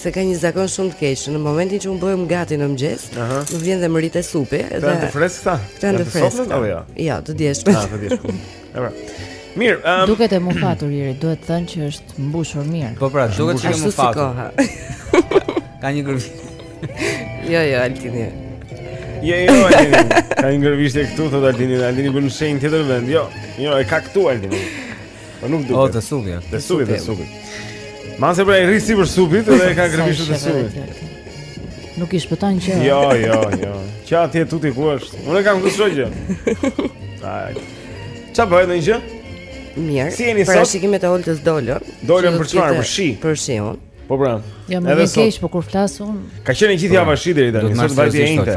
se ka një zakon shumë të keq, në momentin që un bëhem gati në mëngjes, më vjen dhe më rri te supi dhe Këto janë të freskëta? Këto janë të freskëta. Jo? jo, të djeshme. Ah, të djeshme. Ëra. Mirë, um... duket e mufatur iri, do të thotë që është mbushur mirë. Po pra, duket që është mufatur. Ka një gërvisht. Jo, jo, Altini. Jo, jo, Altini. Ka një gërvisht këtu thotë Altini, Altini bën shenjë tjetër vend. Jo, jo, e ka këtu Altini. Po nuk duket. Oh, te supi. Te supi, te supi. Mbase pra i rri sipër supit dhe e ka gërvishtur te supi. Nuk i shpëton që. Jo, jo, jo. Që atje tuti ku është? Unë kam kushtuar gjë. Ai. Ça bëhet në gjë? Mirë. Si jeni sot? Parashikimet e Oltës dolën. Dolën për çfarë? Për shi. Për shi un. Po pra. Ja, më vjen keq po kur flas un. Ka qenë gjithë java shi deri tani, sot vajti e njëjtë.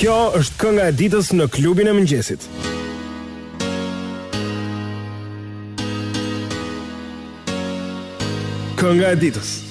Kjo është kënga e ditës në klubin e mëngjesit. Kënga e ditës.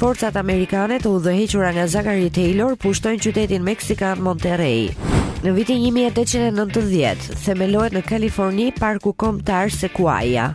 Forcat amerikane të udhëhequra nga Zachary Taylor pushtojnë qytetin meksikan Monterrey. Në vitin 1890 themelohet në Kaliforni Parku Kombëtar Sequoia.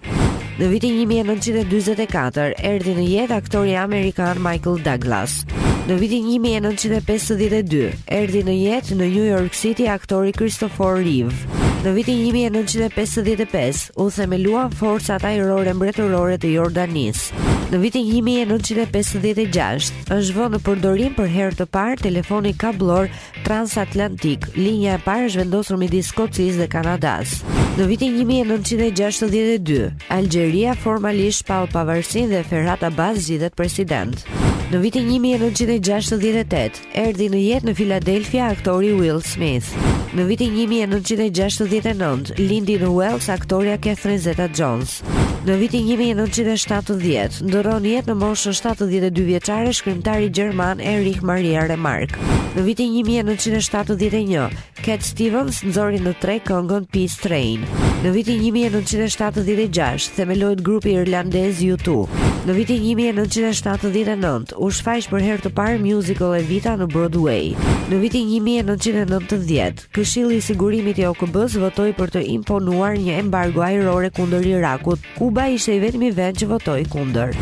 Në vitin 1944 erdhi në jetë aktori amerikan Michael Douglas. Në vitin 1952 erdhi në jetë në New York City aktori Christopher Reeve. Në vitin 1955 u themeluan forcat ajrore mbretërore të Jordanisë. Në vitin 1956 është vënë në përdorim për herë të parë telefoni kabllor transatlantik. Linja e parë është vendosur midis Skocisë dhe Kanadasë. Në vitin 1962, Algjeria formalisht shpall pavarësinë dhe Ferhat Abbas zgjidhet president. Në vitin 1968, Erdhi në jetë në Filadelfia aktori Will Smith. Në vitin 1969, lindi në Wales aktorja Catherine Zeta Jones. Në vitin 1970, ndërron jetë në moshën 72 vjeçare shkrimtari gjerman Erich Maria Remarque. Në vitin 1971, Cat Stevens nxori në treg këngën Peace Train. Në vitin 1976 themelohet grupi irlandez U2. Në vitin 1979 u shfaq për herë të parë musical Evita në Broadway. Në vitin 1990, Këshilli i Sigurimit i OKB-së votoi për të imponuar një embargo ajrore kundër Irakut. Kuba ishte i vetmi vend që votoi kundër.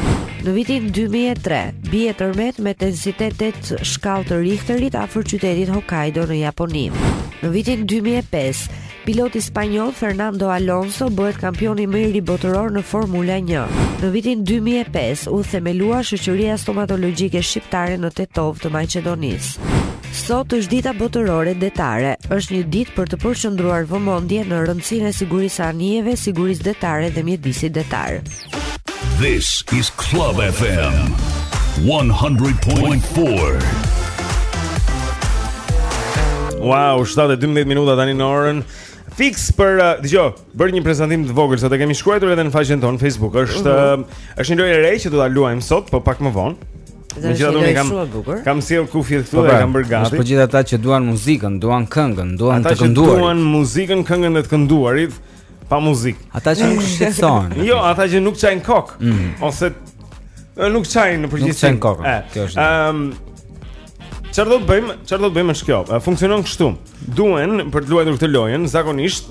Në vitin 2003, bie tërmet me intensitet 8 shkallë të Richterit afër qytetit Hokkaido në Japoni. Në vitin 2005, piloti spanjoll Fernando Alonso bëhet kampioni më i ri botëror në Formula 1. Në vitin 2005 u themelua Shoqëria Stomatologjike Shqiptare në Tetovë të Maqedonisë. Sot është dita botërore detare. Është një ditë për të përqendruar vëmendje në rëndësinë e sigurisë së anijeve, sigurisë detare dhe mjedisit detar. This is Club FM 100.4. Wow, 7:12 minuta tani në orën. Fiks për uh, dëgjo, bërë një prezantim të vogël, sot e kemi shkruajtur edhe në faqen tonë Facebook. Është uh mhm. -huh. është një lojë e re që do ta luajmë sot, po pak më vonë. Dhe është një kam, shumë e bukur. Kam sjellë kufjet këtu po, dhe pra, kam bërë gati. Është për gjithë ata që duan muzikën, duan këngën, duan të kënduarit. Ata që duan muzikën, këngën dhe të kënduarit pa muzikë. Ata që nuk shqetësohen. jo, ata që nuk çajnë kokë mm -hmm. ose nuk çajnë në përgjithësi. Nuk çajnë kokën. Kjo është. Ehm Çfarë do të bëjmë? Çfarë do të bëjmë është kjo. Funksionon kështu. Duhen për të luajtur këtë lojën zakonisht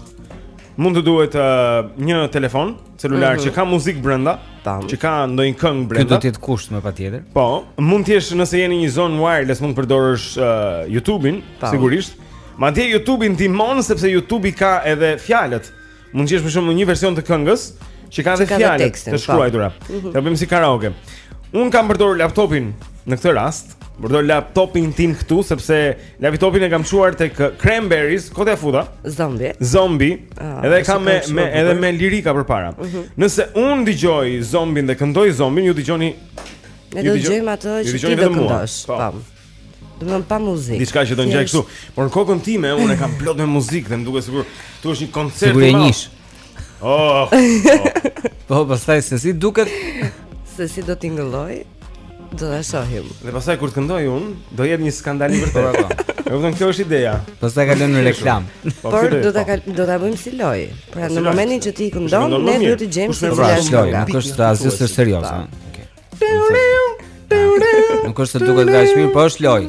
mund të duhet uh, një telefon, mm celular që ka muzikë brenda, që ka ndonjë këngë brenda. Kjo do të jetë kusht patjetër. Po, mund të jesh nëse jeni në një zonë wireless, mund të përdorësh uh, YouTube-in, sigurisht. Madje YouTube-i ndihmon sepse YouTube-i ka edhe fjalët. Mund të gjesh për shembull një version të këngës që ka edhe fjalët të po. shkruajtura. Mhm. Do bëjmë si karaoke. Unë kam përdorur laptopin në këtë rast, përdor laptopin tim këtu sepse Laptopin e kam çuar tek Cranberries, kot ia futa. Zombi. Zombi. Ah, edhe kam me, me edhe me lirika përpara. Uh mhm. -huh. Nëse unë dëgjoj zombin dhe këndoj zombin, ju dëgjoni Ne do dëgjojmë atë që ti do këndosh. Po. Pam. Domethënë pa muzikë. Diçka që do ngjajë kështu. Por në kokën time unë e kam plot me muzikë dhe më duket sikur këtu është një koncert i madh. Oh. Po pastaj se si duket? Se si do tingëllojë? Do ta shohim. Dhe pastaj kur të këndoj unë, do jetë një skandal i vërtetë apo. E kupton kjo është ideja. Pastaj kalojmë në reklamë. Po, Por do ta po. do ta bëjmë si lojë. Pra në momentin që ti këndon, ne duhet të gjejmë se pra, është lojë. Nuk është rasti është serioz, ha. Nuk është duket nga shpirti, po është lojë.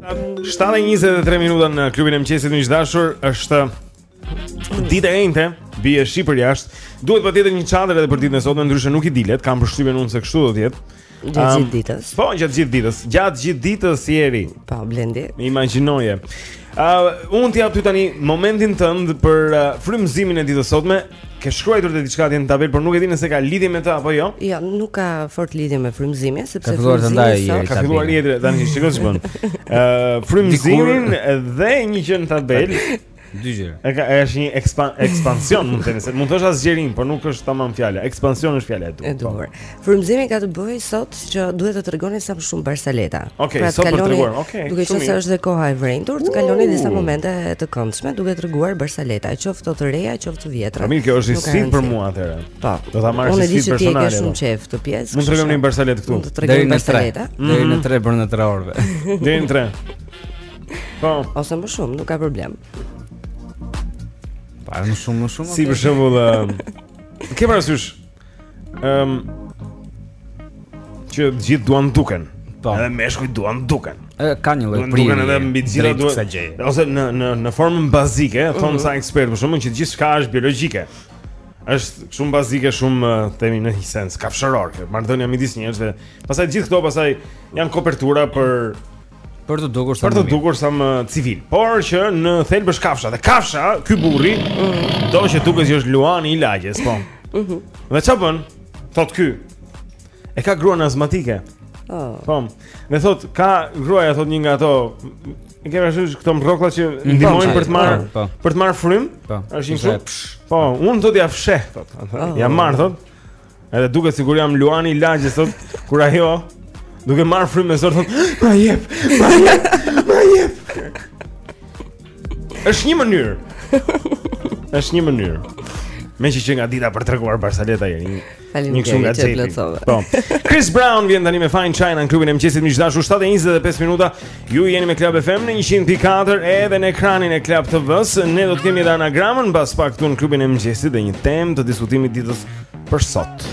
7:23 minuta në klubin e mëngjesit miq të dashur, është ditë e enjte, bie shi përjashta. Duhet patjetër një çadër edhe për ditën e sotme, ndryshe nuk i dilet, kam përshtypjen unë se kështu do të jetë. Gjatë um, gjithë ditës. Po, gjatë gjithë ditës. Gjatë gjithë ditës Jeri. Po, Blendi. Imagjinoje. Uh, unë të jap ty tani momentin tënd për uh, frymëzimin e ditës së sotme, Ke shkruajtur dhe diçka në tabelë, por nuk e di nëse ka lidhje me të apo jo. Jo, nuk ka fort lidhje me frymëzimin, sepse ka filluar të ndajë Jeri. Ka filluar Jeri tani shikoj si bën. Ë frymëzimin dhe një gjë në tabelë. Dy gjëra. E ka është një ekspan, ekspansion, mund të themi, mund të thosha zgjerim, por nuk është tamam fjala. Ekspansion është fjala e duhur. E duhur. Po. Frymëzimi ka të bëjë sot që duhet të tregoni sa më shumë barsaleta. Okej, pra, sot kaloni, treguar. Okej. Okay, duke qenë se është dhe koha e vrenjtur, të kaloni disa momente të këndshme duke treguar barsaleta, qoftë të reja, qoftë të vjetra. Pra, mirë, kjo është si për mua atëherë. Po. Do ta marrësh si personale. Unë di që ti ke shumë qejf këtë pjesë. Mund të tregoni një barsaletë këtu. Mund të tregoni barsaleta. Deri në 3 brenda 3 orëve. Deri në 3. Po. Ose më shumë, nuk ka problem. Pa, më shumë, më shumë. Si për shembull, ke parasysh Ehm um, që të gjithë duan duken. Po. Edhe meshkujt duan duken. Ë ka një lloj prirje. Duken edhe mbi gjithë ato sa gjë. Ose në në në formën bazike, mm -hmm. thonë ca ekspertë, shumë që gjithçka është biologjike. Është shumë bazike, shumë themi në një sens kafshëror. Marrëdhënia midis njerëzve. Pastaj gjithë këto pastaj janë kopertura për Për të dukur sa më. Për të dukur sa më civil. Por që në thelb është kafsha dhe kafsha, ky burri, mm. do që duket si është luani i lagjes, po. Mhm. Dhe çfarë bën? Thotë ky. E ka gruan azmatike. Oh. Po. Dhe thotë ka gruaja thotë një nga ato E kemi ashtu këto rrokla që mhm. ndihmojnë për të marrë po, po. për të marrë frymë. Po. Është një kështu. Po, unë do t'ia fsheh thotë. Ia marr thotë. Edhe duket sikur jam luani i lagjes thotë kur ajo duke marrë frymë me zor thotë, "Ma jep, ma jep, ma jep." Është një mënyrë. Është një mënyrë. Meqë qenka dita për treguar barsaleta, keni një, një kështu nga xhepi Po Chris Brown vjen tani me Fine China në klubin e mëngjesit miq të dashur 7.25 minuta Ju jeni me Club FM në 100.4 edhe në ekranin e Club TV-s. Ne do të kemi edhe anagramën mbas pak këtu në klubin e mëngjesit dhe një temë të diskutimit të ditës për sot.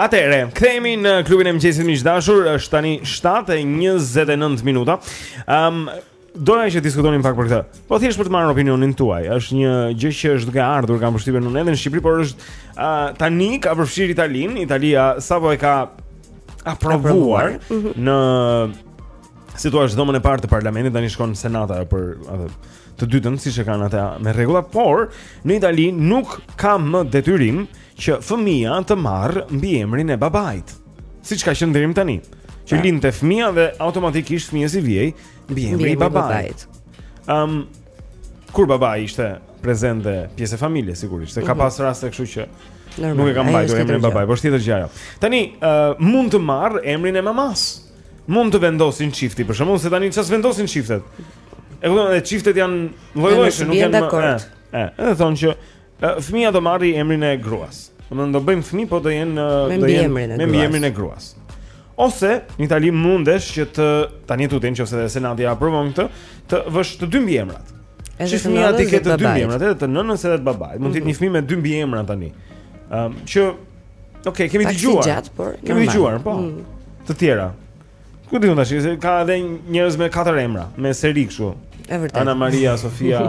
Atëherë, kthehemi në klubin e mëngjesit miq të dashur, është tani 7:29 minuta. Ëm um, Doja që të diskutonim pak për këtë. Po thjesht për të marrë opinionin tuaj. Është një gjë që është duke ardhur, kam përshtypjen unë edhe në Shqipëri, por është uh, tani ka përfshirë Italinë. Italia sapo e ka aprovuar mm -hmm. në si thuash dhomën e parë të parlamentit, tani shkon në Senat a për atë të dytën, siç e kanë ata me rregulla, por në Itali nuk ka më detyrim që fëmija të marrë mbiemrin e babait. siç ka qenë deri tani. Që pra. lindte fëmia dhe automatikisht fëmijës i vihej mbiemri e babait. Ëm um, kur babai ishte prezant dhe pjesë e familjes sigurisht, se ka, mhm, pas raste kështu që Normal, nuk e kanë mbajtur emrin e babait, por tjetër gjëra. Tani uh, mund të marr emrin e mamas. Mund të vendosin çifti, për shembull, se tani çfarë vendosin çiftet? E kupton, edhe çiftet janë lloj-lloj, s', nuk janë dakord. Ëh, edhe thonë që Fëmija do marri emrin e gruas. Domethënë do bëjmë fëmijë, po do jenë do jenë me mbiemrin e gruas. Ose në Itali mundesh që tani e tutje nëse dhe Senati aprovon këtë, të vësh të dy mbiemrat. Edhe fëmija t'i ketë të dy mbiemrat, edhe të nënës edhe të babait. Mund të jetë mhm. një fëmijë me dy mbiemra tani. Ëm që Okej, kemi dëgjuar. Kemi dëgjuar, po. Mhm. Të tjera. Ku di unë tash, se ka edhe njerëz me katër emra, me seri kështu. Është vërtet. Ana Maria, Sofia.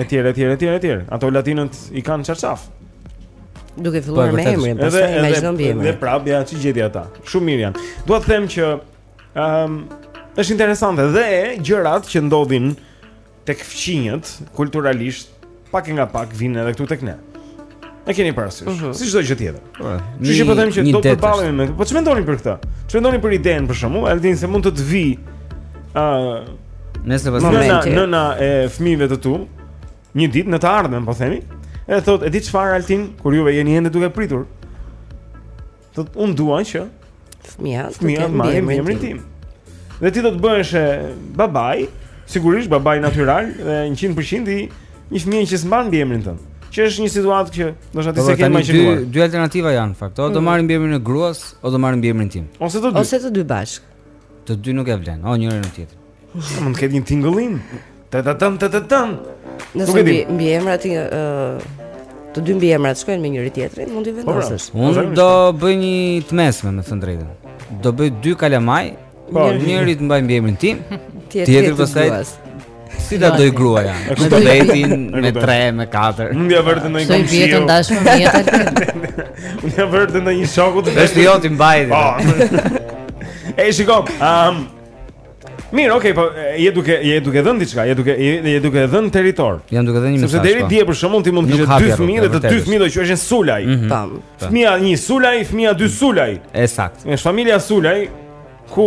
Etj, etj, etj, etj. Ato latinët i kanë çarçaf. Duke, po, filluar me emrin, pastaj imagjino mbiemrin. Dhe prapë ja ç'i gjeti ata. Shumë mirë janë. Dua të them që ëm um, është interesante dhe gjërat që ndodhin tek fqinjët kulturalisht pak e nga pak vijnë edhe këtu tek ne. E keni parasysh, uh mhm. -huh. si çdo gjë tjetër. Kështu që po them që do të përballemi me. Po ç'mendoni për këtë? Ç'mendoni për idenë për shembull, Altin, se mund të të vijë ë uh, nëse pas momentit. Nëna e fëmijëve të tu, një ditë në të ardhmen, po themi. Edhe thotë, e di çfarë Altin, kur juve jeni ende duke pritur. Thotë, unë dua që fëmia të ketë mbiemrin tim. Dhe ti do të bëhesh babai, sigurisht babai natyral dhe 100% i një fëmijë që s'mban mbiemrin tënd. Që është një situatë që do të thotë s'e kemi imagjinuar. Dy, dy alternativa janë në fakt. O do mm. marri mbiemrin e gruas, o do marri mbiemrin tim. Ose të dy. Ose të dy bashkë. Të dy nuk e vlen, o njërin o tjetrin. Mund të ketë një tingëllim. Të të tëm të të tëm. Nëse të dy mbiemrat i të dy mbiemrat shkojnë me njëri tjetrin, mund t'i po, pra, vendosësh. Po, Unë do bëj një të mesme, me thënë të drejtën. Do bëj dy kalamaj, po, njëri të mbajë mbiemrin tim, tjetri pastaj Si ta dojë gruaja? Me tretin, me tre, me katër. Unë ia vë të ndonjë komshiu. Shtoj vjetën dash me vjetën. Unë ia vë të ndonjë shoku të vetë. Është jot i mbajti. Po. Ej, shikom. Ehm. Mirë, okay, po je duke je duke dhënë diçka, je duke je duke dhënë territor. Jam duke dhënë një mesazh. Sepse deri po. dje për shembull ti mund të kishe dy fëmijë dhe të dy fëmijët do quheshin Sulaj. Mhm. Tam. Fëmia 1 Sulaj, fëmia 2 Sulaj. Ekzakt. Është familja Sulaj ku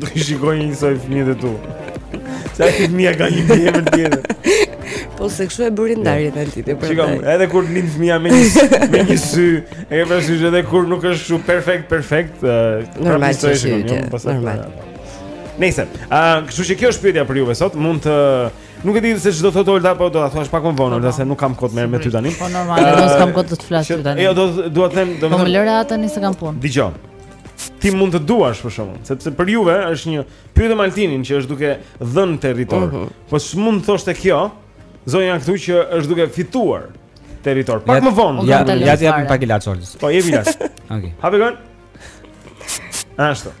Do i shikoj një soi fëmijët e tu. Sa ti fëmija ka një mbiemër tjetër. Po se kështu e bëri ndarje tani ti për. Shikoj, edhe kur lind fëmija me një me një sy, e ke parasysh edhe kur nuk është kështu perfekt perfekt, normal të ishte një gjë, normal. Nëse, a kështu që kjo është pyetja për juve sot, mund të Nuk e di se ç'do thotë Olta apo do ta thuash pak më vonë, Olta se nuk kam kohë më me ty tani. Po normal, nuk kam kohë të të flas ty tani. Jo, do dua të them, do më. Po lëre tani se kam punë. Dëgjo. ti mund të duash për shembull, sepse për juve është një pyetëm Altinin që është duke dhënë territor. Uh mhm. -huh. Po s'mund thoshte kjo zonja këtu që është duke fituar territor. Pak më vonë. Ja, ja t'i japim pak ilaç Olis. Po jemi ilaç. Okej. Happy gun. Ashtu.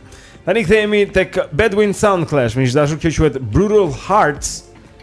Tani kthehemi tek Bedouin Soundclash, miq të dashur kjo quhet Brutal Hearts.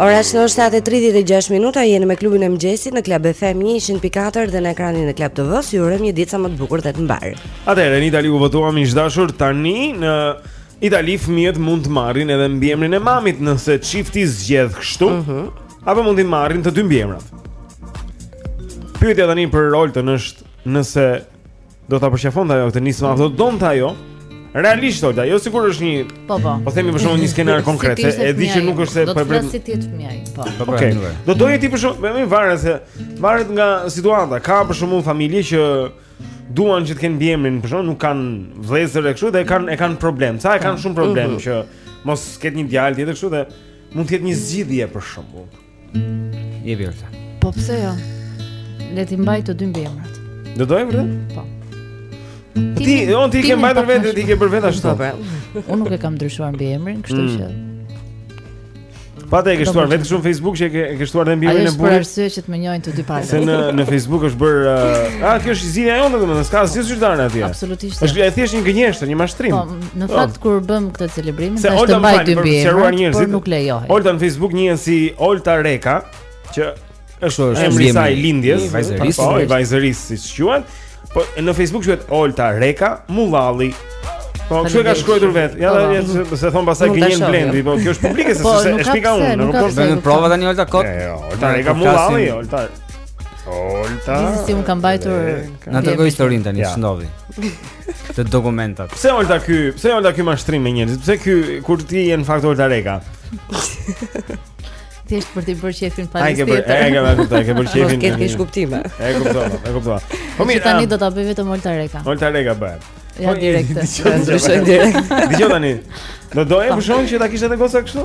Ora është 7:36 minuta, jeni me klubin e mëngjesit në Club FM 104 dhe në ekranin e Club TV. Ju urojmë një ditë sa më të bukur dhe të mbarë. Atëherë në Itali u votua miq të dashur tani në Itali fëmijët mund të marrin edhe mbiemrin e mamit nëse çifti zgjedh kështu. Uh mhm. -huh. Apo mund t'i marrin të dy mbiemrat. Pyetja tani për Oltën është nëse Do ta përqafonte ajo këtë nismë apo do donte ajo? Realisht Olta, jo sikur është një Po po. Po themi për shembull një skenar konkret, se e di që nuk është se po e bëj. Po. po. Okej. Okay. Do doje ti për shembull, më vjen varet se varet nga situata. Ka për shembull familje që duan që të kenë mbiemrin, për shembull nuk kanë vëllezër e kështu dhe kanë e kanë problem. Ca e kanë shumë problem mhm. që mos të ketë një djalë tjetër kështu dhe mund të jetë një zgjidhje për shembull. Vërtet. Po pse jo? Le t'i mbajë të dy mbiemrat. Do doje vërtet? Po. Ti, ti on ti ke mbajtur vetë, ti ke bërë vetë ashtu. Po, po. Unë nuk e kam ndryshuar mbiemrin, kështu mm. që. Pata e ke shtuar vetë në Facebook që e ke e ke shtuar dhe mbiemrin e burrit. Ai është për arsye që të më njohin të dyja palët. Se në në Facebook është bërë, uh, ah, kjo është zgjidhja jonë domethënë, s'ka asgjë zyrtare atje. Absolutisht. Është jo. thjesht një gënjeshtër, një mashtrim. Po, Në po. fakt kur bëmë këtë celebrim, desha të mbaj dy mbi, por nuk lejohet. Olta në Facebook njihet si Olta Reka, që është emri i saj lindjes, vajzërisë, po, i vajzërisë siç quhet. Po në Facebook quhet Olta Reka Mullalli. Po, kjo e ka shkruar vetë. Ja, po, ja, po. se thonë pastaj gënjen Blendi, po kjo është publike se s'e shpika unë, nuk po bën prova tani Olta kot. Jo, Olta Reka Mullalli, Olta. Olta. Di si unë kam mbajtur. Na trego historinë tani, ç'ndodhi. te dokumentat. Pse Olta ky, pse Olta ky mashtrim me njerëz? Pse ky kur ti je në fakt Olta Reka? Thjesht për të bërë qejfin palës. A, i ke bërë, a i ke bërë, a i ke bërë qejfin. Ke kish kuptim. E kuptova, e kuptova. Po mirë, tani do ta bëj vetëm Olta Reka. Olta Reka bëje. Ja po, direkt. Ndryshoje direkt. Dëgjo tani. Do doje për shembull që ta kishte edhe goca kështu?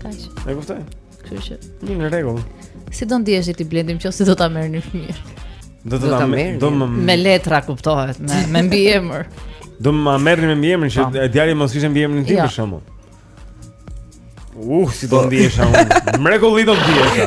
Kaq. E kuptoj. Kështu që. Një në rregull. Si do ndiheshe ti Blendim që si do ta merrni fëmijë? Do të ta merrni. Domethënë me letra kuptohet, me me mbiemër. Do ma merrni me mbiemrin që po. djali mos kishte mbiemrin tim jo. për shkakun. Uh, si do po. ndihesha unë. Mrekulli do ndihesha.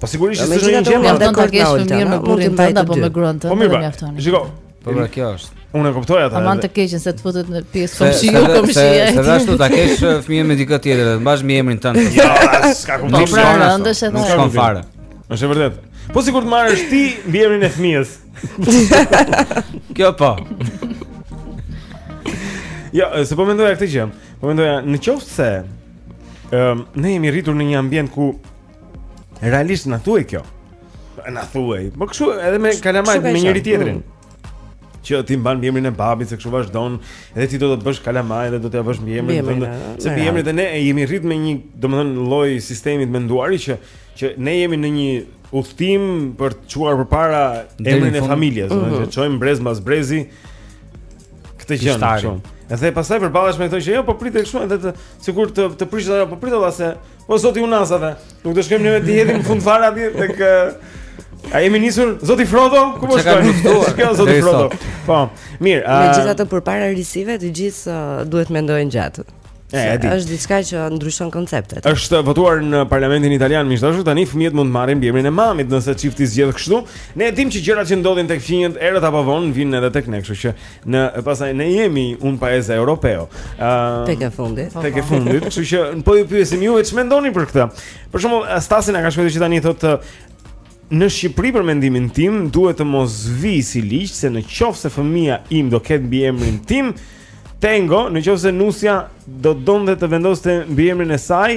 Po sigurisht që s'është një gjë, jam dakord me Oltën. Mirë me burrin tënd apo me gruan tënd, po më mjafton. Shiko. Po pra kjo është. Unë e kuptoj atë. Aman të keqën se të futet në pjesë komshiu, komshia. Se se ashtu ta kesh uh, fëmijën me dikë tjetër, të mbash mbiemrin tënd. Jo, s'ka kuptim. Po pra, ndaj e thashë. Nuk shkon fare. Është vërtet. Po sikur të marrësh ti mbiemrin e fëmijës. Kjo po. Ja, jo, se po mendoja këtë gjë. Po mendoja, në qoftë se ëm um, ne jemi rritur në një ambient ku Realisht na thuhej kjo. Na thuhej. Po kshu edhe me kalamaj me njëri tjetrin. Mm. Që ti mban mbiemrin e babit se kshu vazhdon, edhe ti do të bësh kalamaj dhe do mbash mbiemrin tënd. Se ti emrin dhe ne jemi rrit me një, domethënë lloj sistemi të menduari që që ne jemi në një udhtim për të çuar përpara emrin e familjes, domethënë mhm. të çojmë brez mbas brezi këtë gjë kështu. Edhe pastaj përballesh me këto që jo, po pritet kështu edhe të sikur të të prishë apo pritet edhe se Po Zoti i Unazave, nuk do shkojmë neve deri në fund fare atje tek A jemi nisur zoti Frodo? Ku po shkojmë? Kjo zoti Frodo. Po. Mirë. Megjithatë përpara risive të gjithë duhet mendojnë gjatë. Është diçka që ndryshon konceptet. Është votuar në parlamentin italian, miq të dashur tani fëmijët mund të marrin mbiemrin e mamit nëse çifti zgjedh kështu. Ne e dimë që gjërat që ndodhin tek fqinjët herët apo vonë vijnë edhe tek ne, kështu që pastaj ne jemi un paese europeo. Ëm tek e fundit. Po, tek e po. fundit, kështu që po ju pyesim ju vetë ç'mendoni për këtë. Për shembull, Stasi na ka shkruar që tani thotë në Shqipëri për mendimin tim duhet të mos vijë si ligj se në qoftë se fëmija im do ketë mbiemrin tim Tengo, në qoftë se nusja do donte të vendoste mbiemrin e saj,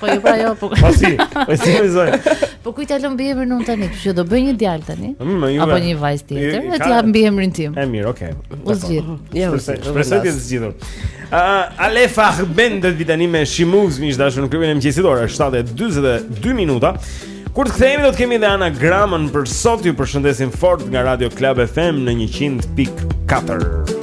Po jo pra jo, po. Po si? Po si më zoj? Po kujt ia lë mbiemrin unë tani, kështu që do bëj një djalë tani. Mm, Apo një vajzë tjetër, e t'i jap mbiemrin tim. E mirë, okay. U zgjidh. Ja, u zgjidh. Shpresoj të jetë zgjidhur. Ah, Aleph Band vjen tani me She Moves, miq të dashur në klubin e mëngjesit ora 7:42 minuta. Kur të kthehemi do të kemi edhe anagramën për sot, ju përshëndesim fort nga Radio Club FM në 100.4.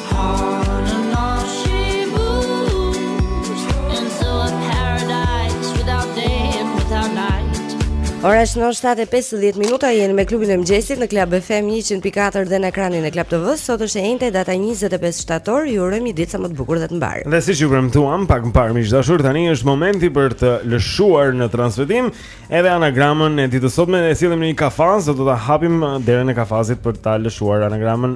Ora shënon 7:50 minuta jeni me klubin e mëngjesit në Club FM 104 dhe në ekranin e Club TV. Sot është e enjte data 25 shtator. Ju urojmë një ditë sa më të bukur dhe të mbarë. Dhe siç ju premtuam pak më parë miq të dashur, tani është momenti për të lëshuar në transmetim edhe anagramën e ditës së sotme e sjellim në një kafaz, do ta hapim derën e kafazit për ta lëshuar anagramën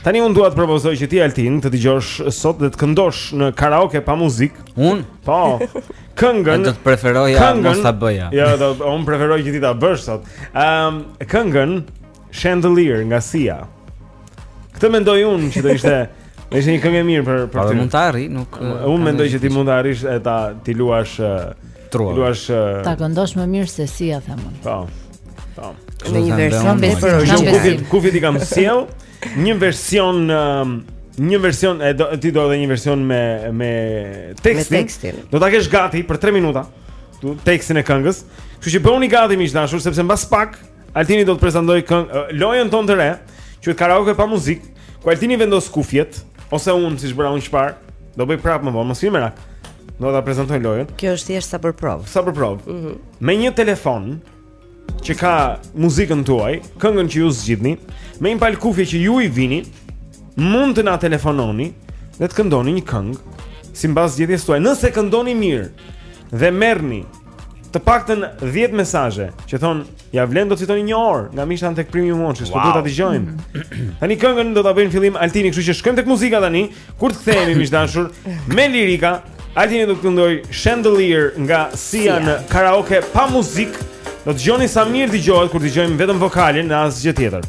Tani unë dua të propozoj që ti Altin të dëgjosh sot dhe të këndosh në karaoke pa muzikë. Unë? Po. Këngën. Do të preferoja mos ta bëja. Jo, do unë preferoj që ti ta bësh sot. Ëm ehm, um, këngën Chandelier nga Sia. Këtë mendoj unë që do ishte Në ishte një këngë e mirë për për ty. Mund ta arrij, nuk. Unë mendoj që ti mund ta arrish e ta ti luash truar. Ti luash ta këndosh më mirë se Sia them unë. Po. Po. Në një version besoj se kam besim. Kufjet t'i kam sjell një version um, një version e do, ti do edhe një version me me tekstin. Me tekstin. Do ta kesh gati për 3 minuta. Ti tekstin e këngës. Kështu që bëuni gati miq të dashur sepse mbas pak Altini do të prezantoj këngë uh, lojën tonë të re, që është karaoke pa muzikë, ku Altini vendos kufjet ose unë siç bëra unë më parë. Do bëj prapë më vonë, mos ki merak. Do ta prezantoj lojën. Kjo është thjesht sa për provë. Sa për provë. Mhm. Mm Me një telefon që ka muzikën tuaj, këngën që ju zgjidhni, me një palë kufje që ju i vini, mund të na telefononi dhe të këndoni një këngë si mbas zgjedhjes tuaj. Nëse këndoni mirë dhe merrni të paktën 10 mesazhe që thon ja vlen do të fitoni një orë nga mishta tek premium watches, wow. po duhet ta dëgjojmë. Tani këngën do ta bëjë në fillim Altini, kështu që shkojmë tek muzika tani, kur të kthehemi miq të dashur me lirika. Altini do të këndoj Chandelier nga Sia në karaoke pa muzikë. Do të dëgjoni sa mirë dëgjohet kur dëgjojmë vetëm vokalin e asgjë tjetër.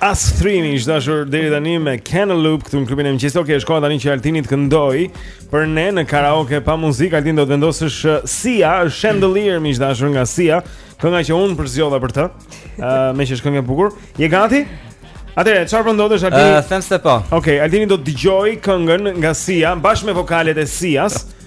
Us3 miq të dashur deri tani me Cantaloop këtu në klubin e mëngjesit. Okej, okay, është koha tani që Altini të këndoj për ne në karaoke pa muzikë. Altin do të vendosësh uh, Sia, Chandelier miq të dashur nga Sia, kënga që unë përzgjodha për të. Ëh, uh, që është këngë e bukur. Je gati? Atëherë, çfarë po ndodhesh Altini? Ëh, uh, them se po. Okej, okay, Altini do të dëgjoj këngën nga Sia bashkë me vokalet e Sias.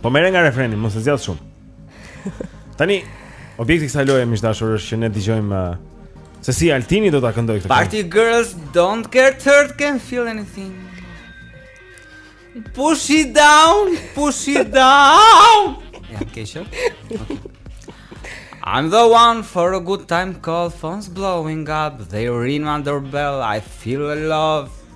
Po merre nga refreni, mos e zgjat shumë. Tani objekti i kësaj loje miq të dashur është që ne dëgjojmë uh, se si Altini do ta këndojë këtë. Party girls don't get hurt can't feel anything. Push it down, push it down. Ja, ke qenë? Okay. I'm the one for a good time call, phone's blowing up, they ring my doorbell, I feel the love.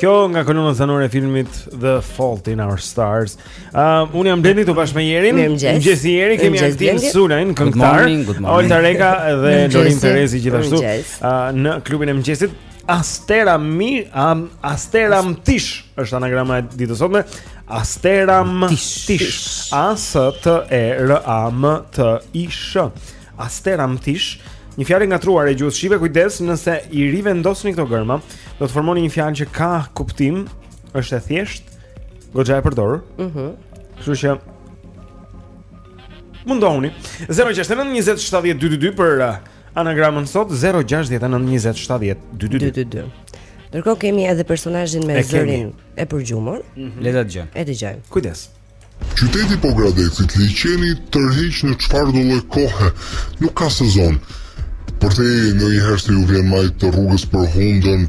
Kjo nga kolona zanore e filmit The Fault in Our Stars. Uh, unë jam Blendi këtu bashkë me Jerin. Mëngjes Jeri, kemi Altin Sulajn, këngëtar. Olta Reka dhe Lorin Terezi gjithashtu uh, në klubin e mëngjesit. Astera mi, um, Astera Mtish është anagrama e ditës së sotme Astera Mtish. A S T E R A M T I S H. Asteram tish, një fjalë e ngatërruar e gjuhës shqipe, kujdes nëse i rivendosni këto gërma, do të formoni një fjalë që ka kuptim, është e thjeshtë, goxha e përdorur. Mhm. Mm Kështu që mundohuni. 069 20 70 222 për uh, anagramën sot 069 20 70 222. 222. Ndërkohë kemi edhe personazhin me E kemi. zërin e përçudnuar. Le ta dëgjojmë. E dëgjojmë. Kujdes. Qyteti i Pogradecit, liqeni tërheq në çfarëdo lloj kohe, nuk ka sezon. Përtej ndonjëherë se ju vjen majtë të rrugës për hundën,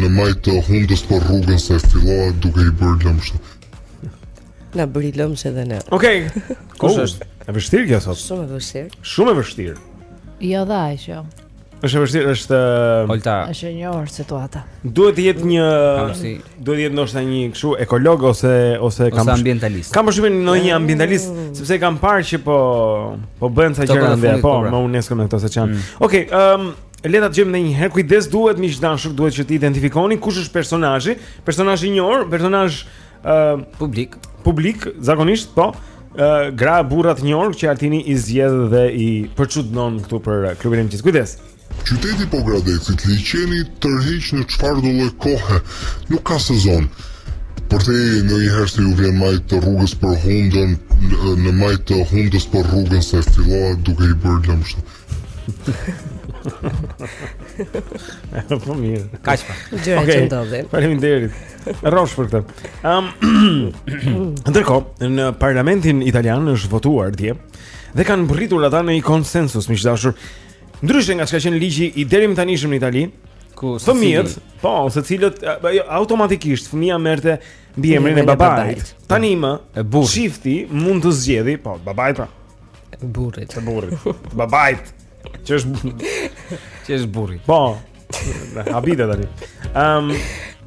në majtë të hundës për rrugën se fillohet duke i bërë lëmsh. Na bëri lëmsh edhe ne. Okej. Okay. Kush oh, është? E vështirë kjo sot. Shumë e vështirë. Shumë e vështirë. Jo dha ajo. Është e vështirë, është eh, Olta. Është e njohur situata. Duhet të jetë një si... duhet të jetë ndoshta një kështu ekolog ose ose kam ose ambientalist. Kam përshtypje një ambientalist, mm. sepse kam parë që po po bëhen ca gjëra ndaj, po, po me UNESCO me këto se ça. Mm. Okej, okay, ëm um, Le ta dëgjojmë dhe një herë kujdes duhet miq të dashur duhet që të identifikoni kush është personazhi, personazhi i njohur, personazh uh, publik. Publik zakonisht po uh, gra burra të njohur që Altini i zgjedh dhe i përçudnon këtu për klubin e mëngjesit. Kujdes. Qyteti i Pogradecit liqeni tërheq në çfarëdo lloj kohe. Nuk ka sezon. Përtej ndonjëherë se ju vjen majtë të rrugës për hundën, në majtë të hundës për rrugën se fillohet duke i bërë lëmsh. Po mirë. Kaq pra. Gjëra që ndodhin. Faleminderit. Rrofsh për këtë. Ëm Ndërkohë, në parlamentin italian është votuar dje dhe kanë mbërritur ata në një konsensus miq të dashur. Ndryshe nga ç'ka qenë ligji i deritanishëm në Itali, ku fëmijët, po, se cilët jo, automatikisht fëmija merrte mbiemrin e babait. Tanimë, çifti mund të zgjedhë, po, babait pra, Të burrit. Të burrit. Babait. Që është që është burri. Po. U habita tani. Ehm, um,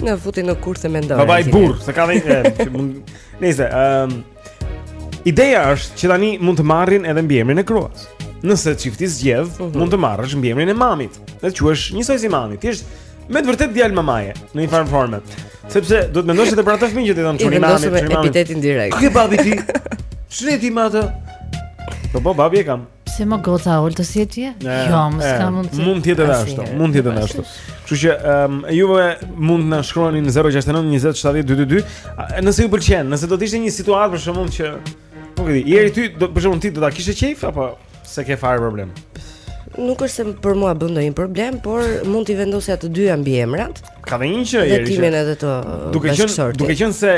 na futi në kurrë se mendoj. Babai burr, se ka dhënë. Nëse ehm um, Ideja është që tani mund të marrin edhe mbiemrin e gruas. Nëse çifti zgjedh, uh mhm. -huh. mund të marrësh mbiemrin e mamit. Dhe të quhesh njësoj si mami, thjesht me të vërtet djalë mamaje, në një farë forme. Sepse do të mendosh edhe për atë fëmijë që t'i thonë çuni mamit, çuni mamit. Epitetin direkt. Ku e ke babin ti? Ç'ne ti më atë? Po po babi e kam. Pse më goca ol të si ti? Jo, më s'ka mund të. Mund të jetë ashtu, mund të jetë ashtu. Kështu që ehm um, ju mund të na shkruani në 069 20 70 222, nëse ju pëlqen, nëse do të ishte një situatë për shkakun që Nuk e di. Jeri ty do për shkakun ti do ta kishe qejf apo Se ke fare problem. Nuk është se për mua bën ndonjë problem, por mund t'i vendosja të dyja mbiemrat. Ka dhe një që i ri që... edhe të duke qenë Duke qenë se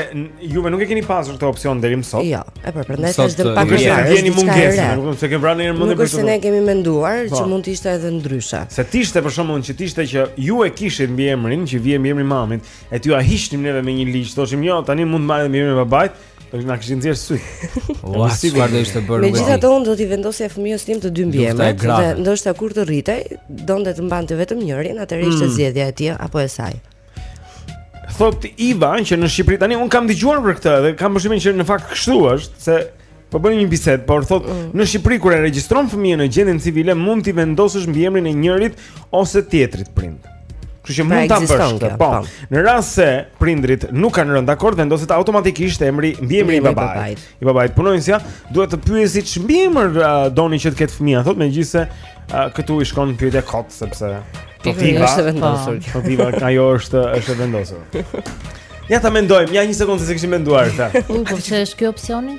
juve nuk e keni pasur këtë opsion deri sot Jo, e pra prandaj se është dhe pak e shkarë Nuk është se e keni se ke vranë e mund Nuk është se ne kemi menduar po. që mund të ishte edhe ndryshe Se të ishte për shembull që të ishte që ju e kishit mbiemrin Që vije mbiemrin e mamit E t'jua hiqnim neve me një ligj Thoshim jo, tani mund të marrë mbiemrin e babait Do të na kishin nxjerrë sytë. Ua, çfarë do ishte bërë? Megjithatë unë do t'i vendosja fëmijës tim të dy mbiemrat, dhe ndoshta kur të rritej, donte të mbante vetëm njërin, atëherë ishte mm. zgjedhja e tij apo e saj. Thotë Iva që në Shqipëri tani unë kam dëgjuar për këtë dhe kam përshtypjen që në fakt kështu është se po bënim një bisedë, por thotë mm. në Shqipëri kur e regjistron fëmijën në gjendjen civile mund t'i vendosësh mbiemrin e njërit ose tjetrit prind. Kështu që pra, mund ta bësh këtë. Po. po. Në rast se prindërit nuk kanë rënë dakord, vendoset automatikisht emri mbiemri i babait. I babait punonjësja duhet të pyesë ç'mbiemër uh, doni që të ketë fëmija, thotë megjithëse uh, këtu i shkon pyetja kot sepse po ti është vendosur. Po ajo është është vendosur. Ja ta mendojmë, ja një sekondë s'e kishim menduar këtë. Unë po ç'është ky opsioni?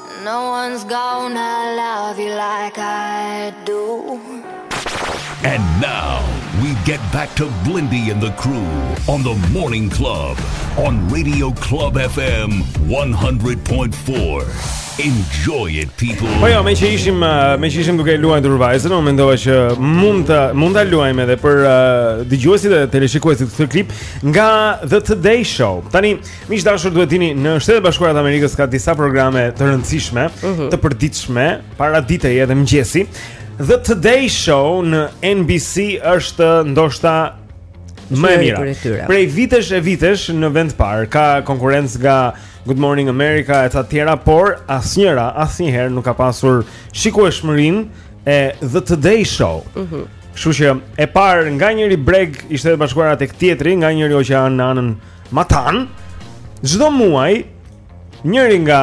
No one's gonna love you like I do And now we get back to Blendi and the crew on the morning club on Radio Club FM 100.4 Enjoy it people. Po jo, meqë ishim uh, meqë ishim duke luajtur vajzën, unë mendova që mund ta mund ta luajmë edhe për uh, dëgjuesit dhe teleshikuesit këtë klip nga The Today Show. Tani Miq të dashur, duhet të dini në Shtetet e Bashkuara të Amerikës ka disa programe të rëndësishme, uh mhm. -huh. të përditshme, paradites edhe mëngjesi. The Today Show në NBC është ndoshta më e mira. Prej vitesh e vitesh në vend të parë ka konkurrencë nga Good Morning America e të tjera, por asnjëra asnjëherë nuk ka pasur shikueshmërinë e The Today Show. Mhm. Uh -huh. Kështu që e parë nga njëri breg i Shteteve të Bashkuara tek tjetri, nga njëri oqean në anën matanë, çdo muaj njëri nga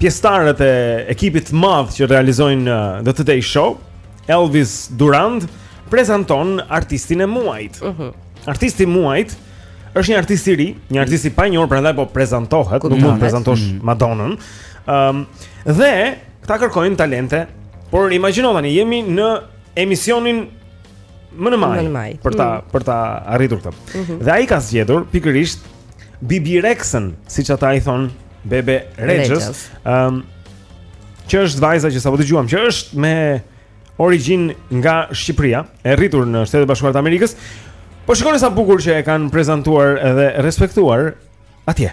pjesëtarët e ekipit të madh që realizojnë uh, The Today Show, Elvis Duran, prezanton artistin e muajit. Ëh. Uh -huh. Artisti i muajit është një artist i ri, një artist i panjohur, prandaj po prezantohet, nuk mund të prezantosh mm -hmm. Madonnën. Ëm um, dhe këta kërkojnë talente, por imagjino tani jemi në emisionin më në majë, majë. për ta mm. për ta arritur këtë. Mm -hmm. Dhe ai ka zgjedhur pikërisht Bibi Reksën, siç ata i thonë Bebe Rexhës, ëm um, që është vajza që sapo dëgjuam, që është me origjinë nga Shqipëria, e rritur në Shtetet e Bashkuara të Amerikës. Po shikoni sa bukur që e kanë prezantuar dhe respektuar atje.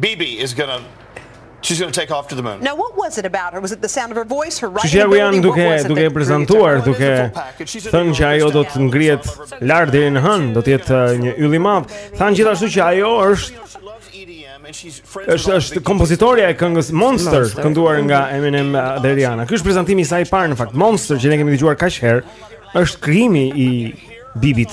Bibi is gonna She's going to take off to the moon. Now what was it about her? Was it the sound of her voice, her writing ability? Ja ku janë duke e prezantuar, duke thënë që ajo do të ngrihet lart deri në hënë, do të jetë uh, një yll i madh. Thanë gjithashtu që ajo është është është kompozitorja e këngës Monster, Monster. kënduar nga Eminem uh, dhe Rihanna. Ky është prezantimi i saj i parë në fakt. Monster që ne kemi dëgjuar kaq herë është krijimi i Bibit.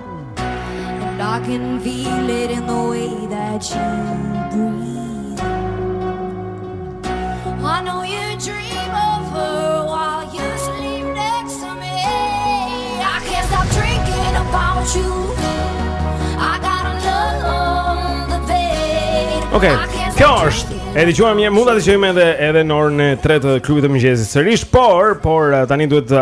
Okej. Okay. Kjo është. E dëgjuam një herë, mund ta dëgjojmë edhe edhe në orën e 3 të klubit të mëngjesit sërish, por por eh, tani duhet të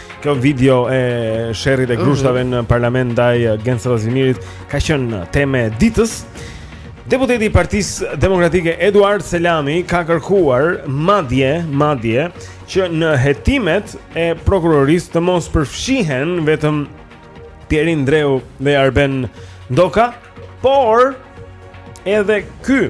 Kjo video e sherrit, e mhm. grushtave në parlament ndaj eh, Gent Strazimirit ka qenë temë e ditës. Deputeti i Partisë Demokratike Eduard Selami ka kërkuar madje, madje që në hetimet e prokurorisë të mos përfshihen vetëm Pjerin Ndreu dhe Arben Ndoka, por edhe ky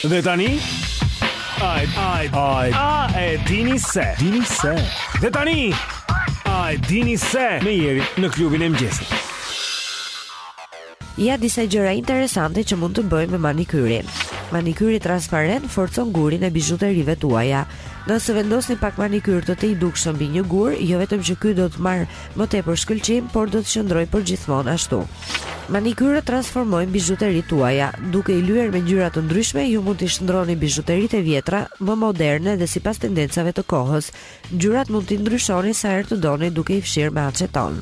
Dhe tani Ai ai ai a e dini se dini se Dhe tani a e dini se me Jerin në klubin e mëngjesit Ja disa gjëra interesante që mund të bëjmë me manikyrin Manikyri transparent forcon gurin e bizhuterive tuaja Nëse vendosni pak manikyr të tejdukshëm mbi një gur, jo vetëm që ky do të marrë Më tepër shkëlqim, por do të qëndrojë përgjithmonë ashtu. Manikyrët transformojnë bizhuteritë tuaja. Duke i lyer me ngjyra të ndryshme, ju mund t'i shndrroni bizhuteritë e vjetra, më moderne dhe sipas tendencave të kohës. Ngjyrat mund t'i ndryshoni sa herë të doni duke i fshirë me aceton.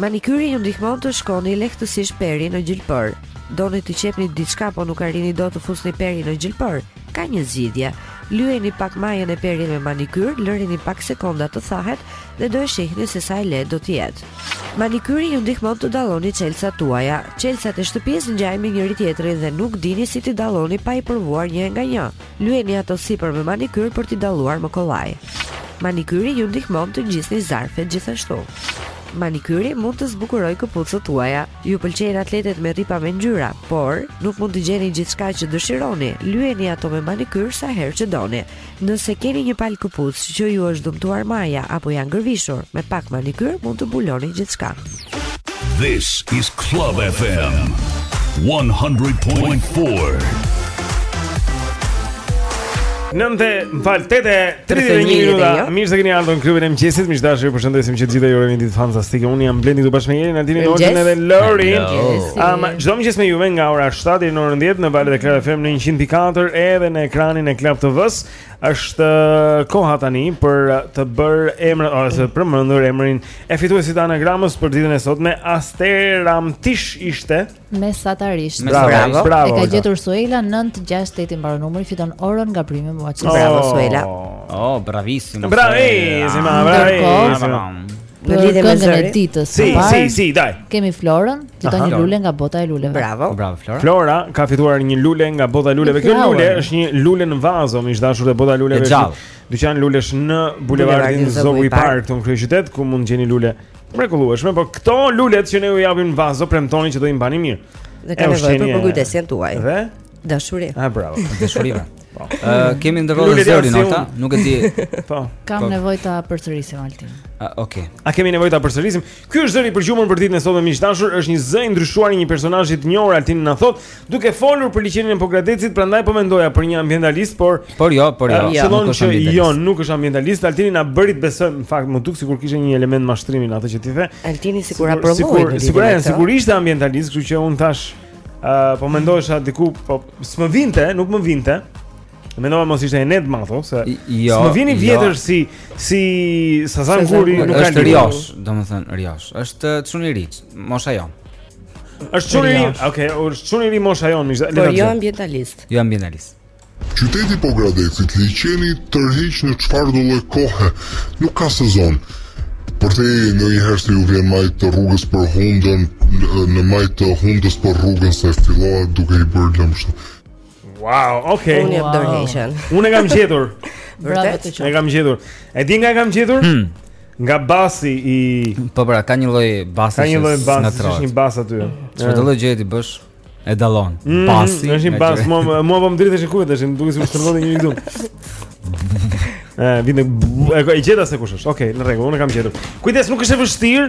Manikyri ju ndihmon të shkoni lehtësisht perin në gjilpërë. Doni të qepni diçka, po nuk arrini dot të fusni perin në gjilpërë? Ka një zgjidhje. Lyejeni pak majën e perit me manikyr, lëreni pak sekonda të thahet dhe do e shihni se sa e lehtë do të jetë. Manikyri ju ndihmon të dalloni çelësat tuaja. Çelësat e shtëpisë ngjajnë me njëri tjetrin dhe nuk dini si t'i dalloni pa i provuar një nga një. Lyejeni ato sipër me manikyr për t'i dalluar më kollaj. Manikyri ju ndihmon të ngjisni zarfet gjithashtu. Manikyri mund të zbukurojë këpucët tuaja. Ju pëlqejnë atletet me rripa me ngjyra, por nuk mund të gjeni gjithçka që dëshironi. Lyeni ato me manikyr sa herë që doni. Nëse keni një palë këpucë që ju është dëmtuar maja apo janë gërvishur, me pak manikyr mund të mbuloni gjithçka. This is Club FM 100.4. Nëntë, më fal, tetë e 31 minuta jo? Mirë se keni ardhur në Klubin e Mëngjesit miq të dashur, ju përshëndesim që të gjithëve, ju uroj një ditë fantastike Unë jam Blendi së bashku me Erin, Tinin, Orgen edhe Lorin um, çdo mëngjes me juve nga ora 7 deri në orën 10 Në valet e Club FM në 104 Edhe në ekranin e Club TV-së është uh, koha tani për uh, të bërë emrin Ose përmendur emrin e fituesit të anagramës Për ditën e sotme Asteramtish ishte Mesatarisht. Bravo, bravo. bravo e ka gjetur Suela 968 i mbaron numri, fiton orën nga Prime Watches. Oh, bravo Suela. Oh, bravissimo. Bravissimo, bravissimo. Në lidhje me zërin e ditës. Si, si, si, daj. Kemi Florën, fiton një lule nga bota e luleve. Bravo. Bravo Flora. Flora ka fituar një lule nga bota e luleve. Kjo lule është një lule në vazo, miq të dashur te bota e luleve. Dyqan lulesh në bulevardin Zogu i Parë, këtu në kryeqytet ku mund të gjeni lule Mrekullueshme, po këto lulet që ne ju japim në vazo premtoni që do i mbani mirë. Dhe kanë nevojë për përkujdesjen tuaj. Dhe dashuri. Ah, bravo. Dashuri. Po. Ë kemi ndërkohë zërin ata, nuk e di. Po. Kam po. nevojë ta përsërisim Altin. Ah, okay. A kemi nevojë ta përsërisim? Ky është zëri i përgjumur për ditën e sotme miq të dashur, është një zë i ndryshuar i një personazhi të njohur Altin na tha, Duke folur për liqenin e Pogradecit, prandaj po mendoja për një ambientalist, por Por jo, por jo, ja, nuk është ambientalist. Jo, nuk është ambientalist. Altini na bëri të besojmë, në fakt, më duk sikur kishte një element mashtrimi në atë që ti the. Altini sikur apo sikur sikur ai sikur ishte ambientalist, kështu që un thash, ë, uh, po mendohesha diku, po s'më vinte, nuk më vinte. Mendova mos ishte Ened Matho se jo, s'më vini jo. vjetër jo. si si Sazan Guri nuk ka Riosh, domethënë riosh. Është çun i ri, mosha jon. Është çun i ri, okay, është çun i ri mosha jon, domethënë. Po jo ambientalist. Jo ambientalist. Qyteti Pogradecit, liqeni tërheq në çfarëdo lloj kohe, nuk ka sezon. Përtej në një herë se ju vjen majë të rrugës për hundën, në majë të hundës për rrugën se fillohe duke i bërë lëmsh. Wow, okay. Unë jam dorëhequr. Unë kam gjetur. Vërtet? E kam gjetur. E di nga e kam gjetur? Hmm. Nga basi i Po pra, ka një lloj basi që nga trohet. Ka një lloj basi që është një bas aty. Çfarëdo lloj gjëje t'i bësh? E dallon. Mm, basi. Është një bas, mua mua po më dridheshin kufjet tash, më duket se shtrëngon një këtu. Eh, vjen e gjeta se kush është. Okej, okay, në rregull, unë kam gjetur. Kujdes, nuk është e vështirë.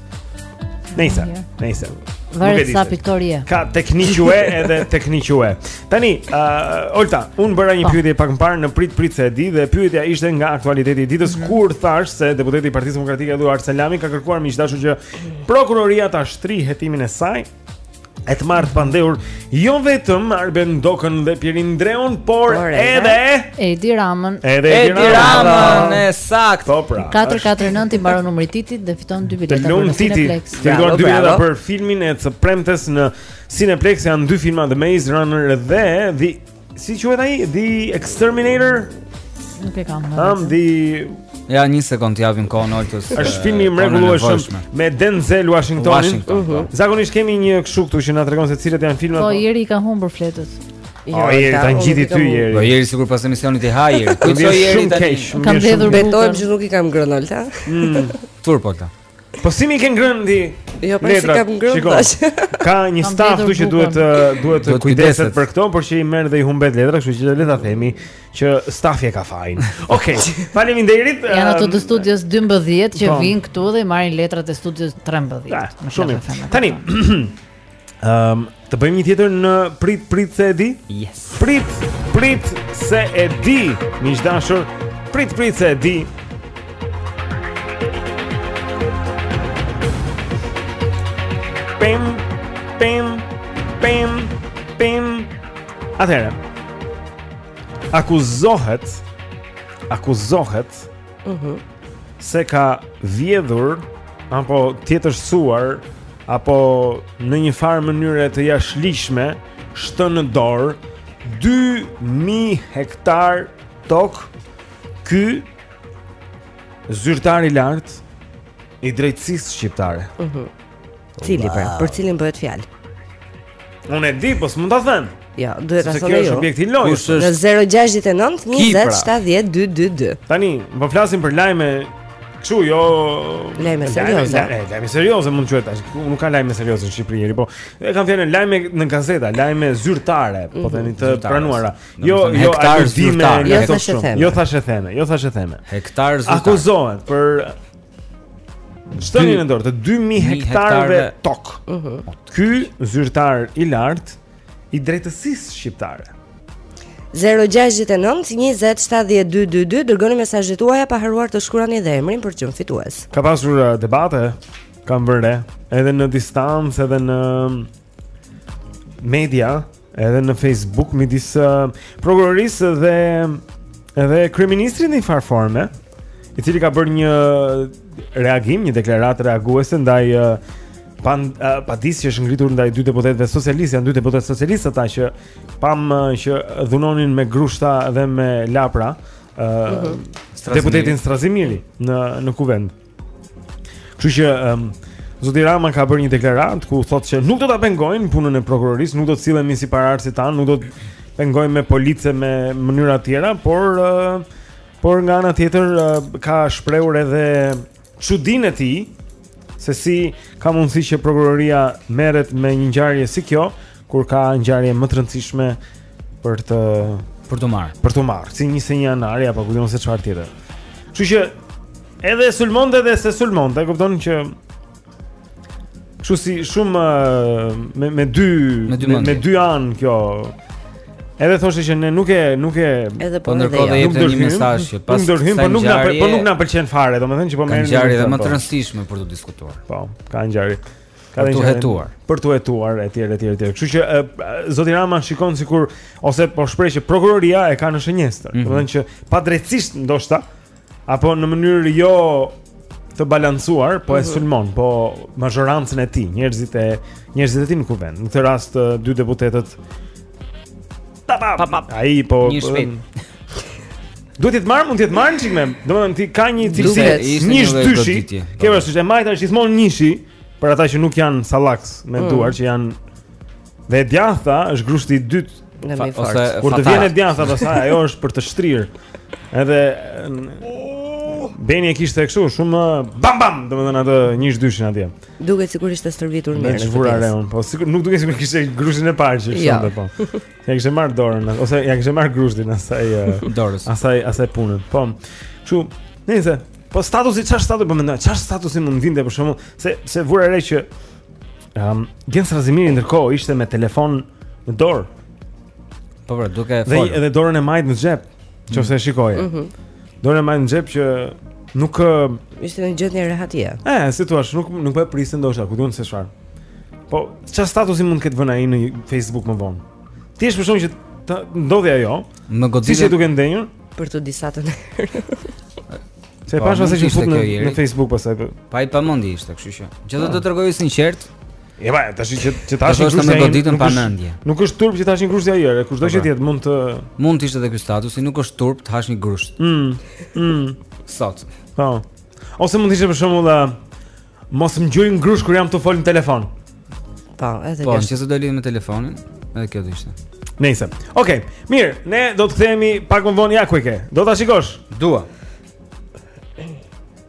Nice, nice. Varet sa piktor je. Ka teknique edhe teknique. Tani, uh, Olta, unë bëra një po. pyetje pak më parë në prit prit se e di, dhe pyetja ishte nga aktualiteti i ditës mm -hmm. kur thash se deputeti i Partisë Demokratike Eduard Selami ka kërkuar miq të dashur që prokuroria ta shtrijë hetimin e saj e të marrë të pandehur jo vetëm Arben Dokën dhe Pjerin Ndreun, por edhe Edi Ramën. Edhe Edi Ramën, e sakt. Po pra. 449 i mbaron numri Titit dhe fiton dy bileta për Cineplex. Të lumt dy bileta për filmin e së premtes në Cineplex janë dy filma The Maze Runner dhe The Si quhet ai? The Exterminator? Nuk e kam. Ëm di Ja, një sekond të japim kohën Oltës. Është filmi i mrekullueshëm me Denzel Washingtonin. Washington uh po. -huh. Zakonisht kemi një kështu këtu që na tregon se cilët janë filmat. Po, po. Jeri i ka humbur fletët. Jo, oh, jeri, ta ngjiti ty jeri. Po jeri sikur pas emisionit i ha. Ku çoi jeri tani? Kam vjedhur betohem që nuk i kam ngrënë Olta. Mm, turp Olta. Po si m'i ke ngrënë ti? Jo, po s'i kam ngrënë tash. Ka një staf këtu që duhet të duhet të kujdeset për këto, por që i merr dhe i humbet letra, kështu që le ta themi që stafi e ka fajin. Okej. Okay. Faleminderit. Janë ato të studios 12 që po. vijnë këtu dhe i marrin letrat e studios 13. Shumë mirë. Tani Ehm, um, të bëjmë një tjetër në prit prit se e di? Yes. Prit prit se e di. Miq të dashur, prit prit se e di. Pim pim pim pim. Atëherë. Akuzohet akuzohet Mhm. Mm se ka vjedhur apo tjetërsuar apo në një farë mënyre të jashtëligjshme shtënë në dorë 2000 hektarë tokë ky zyrtar i lartë i drejtësisë shqiptare. Mhm. Mm Cili pra, për cilin bëhet fjalë? Unë e di, po s'mund ta them. Jo, duhet ta thonë. Kjo është objekt i lojës. Në 069 20 70 222. Tani, po flasim për lajme Kështu jo lajme serioze. Lajme serioze mund të thuhet. Nuk ka lajme serioze në Shqipëri njëri, po e kanë thënë lajme në gazeta, lajme zyrtare, po mhm. thënë të pranuara. Jo, jo, ato zyrtare, jo thashetheme. Jo thashetheme, jo thashetheme. Ky zyrtar. Akuzohet për Shtënie në dorë të 2000 hektarëve tokë. Mhm. Ky zyrtar i lartë i drejtësisë shqiptare. 069 20 70 222 Dërgoni mesazhet tuaja pa harruar të shkruani dhe emrin për të qenë fitues Ka pasur uh, debate Kam vënë re Edhe në distancë Edhe në media edhe në Facebook midis uh, prokurorisë dhe edhe kryeministrit në një farë forme, i cili ka bërë një reagim, një deklaratë reaguese ndaj uh, pan uh, padisë që është ngritur ndaj dy deputetëve socialistë, janë dy deputetë socialistë ata që pamë uh, që dhunonin me grushta dhe me lapra uh, uh mhm. -huh. deputetin Strazimiri në në kuvend. Kështu që um, Zoti Rama ka bërë një deklaratë ku thotë se nuk do ta pengojnë punën e prokurorisë, nuk do të sillemi si paraardhësit tanë, nuk do të pengojmë me policë me mënyra të tjera, por uh, por nga ana tjetër uh, ka shprehur edhe çudinë e tij se si ka mundësi që prokuroria merret me një ngjarje si kjo, Kur ka ngjarje më të rëndësishme për të për të marr. Për të marr, si 21 janari apo kujtun se çfarë tjetër. Kështu që edhe sulmonte dhe se sulmonte, kupton që Kështu si shumë me me dy me dy, me, me dy anë kjo. Edhe thoshte që ne nuk e nuk e edhe po, po ndërkohë dhe jepte një mesazh që s'po ndërhyn po nuk na po nuk na pëlqen fare, domethënë që po merrni. Ngjarje dhe më të rëndësishme për të diskutuar. Po, ka ngjarje. Ka për të hetuar. Për të hetuar etj etj etj. Kështu që zoti Rama shikon sikur ose po shpreh që prokuroria e ka në shënjestër. Mm -hmm. Domethënë që padrejtësisht ndoshta apo në mënyrë jo të balancuar, po e mhm. sulmon, po mazhorancën e tij, njerëzit e njerëzit e tij në kuvend. Në këtë rast dy deputetët Ai po një shpejt. Duhet të të marr, mund të të marr çik më. Domethënë ti ka një cilësi, një dyshi. Ku është e majta është gjithmonë njëshi për ata që nuk janë sallaks me mm. duar që janë dhe e djathta është grushti i dytë. Ose kur të vjen e djathta pastaj ajo është për të shtrirë. Edhe Beni e kishte kështu, shumë bam bam, domethënë atë një dyshin atje. Duket sikur ishte stërvitur mirë. Edhe vura re unë, po sikur nuk duket sikur kishte grushtin e parë që ishte po. Ia kishte marrë dorën ose ia kishte marrë grushtin asaj dorës. Asaj asaj punën. Po. Kështu, nëse po statusi çfarë statusi po mendoj, çfarë statusi mund vinte për shkakun se se vura re që um, Gent Strazimiri ndërkohë ishte me telefon në dorë. Po pra, duke e folur. Dhe edhe dorën e majtë në xhep. Nëse e shikoje. Mhm. Mm Dorën në xhep që nuk ishte në gjendje rehatie. Eh, si thua, nuk nuk po e priste ndoshta, ku di unë se çfarë. Po, çfarë statusi mund të ketë vënë ai në Facebook më vonë? Ti është përshon që të ndodhë ajo. Më godit. Si je duke ndenjur? Për të disa të ndër. Se po, pashë se i futën në, në Facebook pastaj. Po. Po i pamundur ishte, kështu që. Gjithë do të tregoj sinqert. E pa, tash që që tash Do thoshte me grushtja im, goditën nuk pa është- mendje. Nuk është turp që të hash një grusht ajo, e, kushdo që të jetë mund të Mund të ishte edhe ky statusi, nuk është turp të hash një grusht mm, mm, sot. po. Ose mund të ishte për shembull ë, mos më gjoj me grusht kur jam tu fol në telefon. Po, edhe Po, kjo. është. nëse do lidhet me telefonin, edhe kjo do ishte. Nëse. Okej, mirë, ne do të kthehemi pak më vonë ja ku e ke. Do ta shikosh. Dua.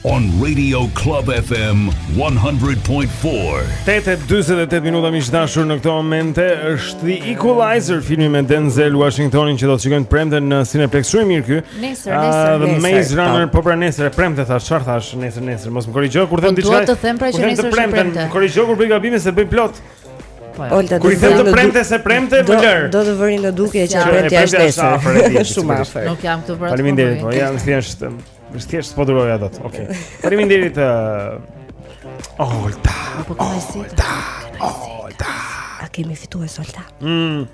Në Radio Club FM 100.4 8.28 minuta miq të dashur në këto momente është The Equalizer filmi me Denzel Washingtonin që do ta shikojmë të premten në Cineplex Shumë mirë kjo Nesër, ah, nesër, uh, The nesër, Maze Runner, po pra nesër e premte thash, çfarë thash, nesër, nesër Mos më korrigjo, kur them Po, doja të them pra që nesër është premte Më korrigjo kur bëj gabime se bëj plot Po, ja. Olta, Kur i them të premte se premte më lër. Doja të vija në dukje që premte është nesër. Shumë afër. Nuk jam këtu për atë. Faleminderit, po jam thjesht Është thjesht s'po duroj dot më. Okej. Okay. Faleminderit. Uh... Olta. Po po Olta. Olta. A kemi fituar Olta? Mm.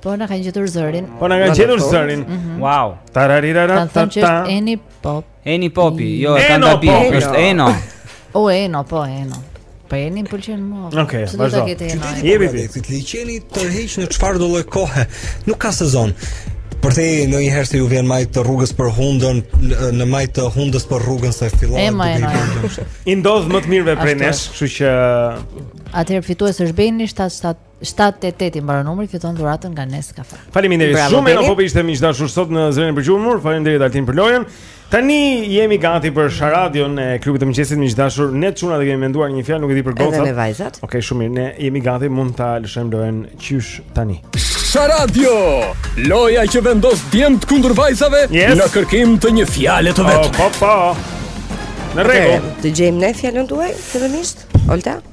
Po na kanë gjetur zërin. Po na kanë gjetur zërin. Mm -hmm. Wow. Tararira. Kan thënë që është Eni Popi. Eni Popi, jo, e kanë gabim, është Eno. O Eno, po Eno. Po Eni më pëlqen më. Okej, okay, vazhdo. Qyteti i Bradefit, liqeni tërheq në çfarëdo lloj kohe. Nuk ka sezon. Përsërite dhe një herë se ju vjen majtë të rrugës për hundën Në majtë të hundës për rrugën se fillon E ma e na I ndodh më të mirëve prej nesh Kështu që Atëherë fitues është Beni 77 788 i mbaron numri fiton dhuratën nga Nescafe. Faleminderit Bravo, shumë Eno Popi ishte miq të dashur sot në zërin e përgjumur. Faleminderit Altin për lojën. Tani jemi gati për Sharadion e klubit të mëngjesit miq të dashur. Ne çunat e kemi menduar një fjalë, nuk e di për gocat. Edhe me vajzat. Okej, okay, shumë mirë. Ne jemi gati, mund ta lëshojmë lojën qysh tani. Sharadio, loja që vendos djemtë kundër vajzave yes. në kërkim të një fjale të vetme. Oh, po, po. Në rregull. Të gjejmë ne fjalën tuaj, fillimisht. Olta.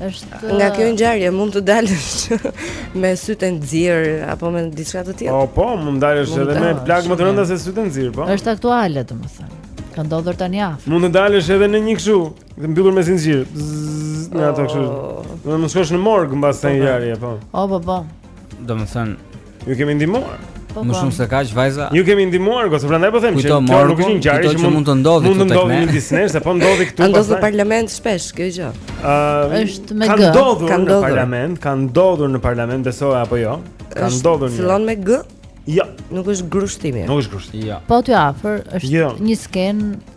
Është Nga kjo ngjarje mund të dalësh me sy të nxirë apo me diçka të thyer. Po, po, mund të dalësh edhe me plagë më të rënda se sytë e nxirë, po. Është aktuale, domethënë. Ka ndodhur tani afër. Mund të dalësh edhe në një kështu, të mbyllur me zinxhir. Në ato kështu. Po të mos shkosh në morg mbas kësaj po, po. ngjarjeje, po. Po, po, po. Domethënë, Ju kemi ndihmuar. Po, po. Më shumë se kaq vajza. Ju kemi ndihmuar, goca, prandaj po them që kjo nuk është një ngjarje që mund të ndodhë. Mund të ndodhë në Disney, se po ndodhi këtu. Ndodh në parlament shpesh kjo gjë. Ëh, është me G. Ka ndodhur në parlament, ka ndodhur në parlament, besoj apo jo? Ka ndodhur në. Fillon me G? Jo. Nuk është grushtimi. Nuk është grushtimi. Jo. Po aty afër është jo. një skenë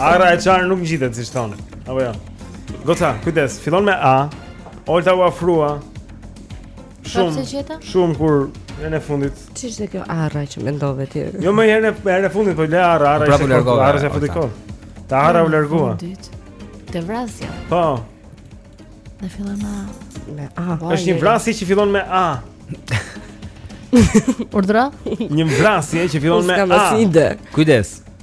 Arra e çarë nuk ngjitet si thonë. Apo jo. Goca, kujdes, fillon me A. Olta u afrua. Shumë. Shumë kur Herën e fundit. Ç'ishte kjo arra që mendove ti? Jo më herët herën e fundit, po le arra, arra ishte po arra se futi kot. Te arra u largua. Te vrasja. Po. Ne fillon me A. Me A. Është një vrasje që fillon me A. Urdhëro? Një vrasje që fillon me A. Kujdes.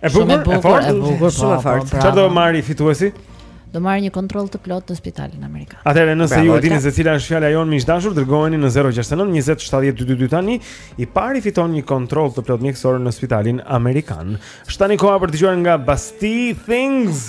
E bukur, e bukur, e bukur, shumë e po, fortë. Çfarë do marrë fituesi? Do marrë një kontroll të plotë në spitalin amerikan. Atëherë nëse ju e dini se cila është fjala jonë miq të dashur, dërgojeni në 069 20 70 222 tani. I pari fiton një kontroll të plotë mjekësor në spitalin amerikan. Është tani koha për të dëgjuar nga Basti, Things.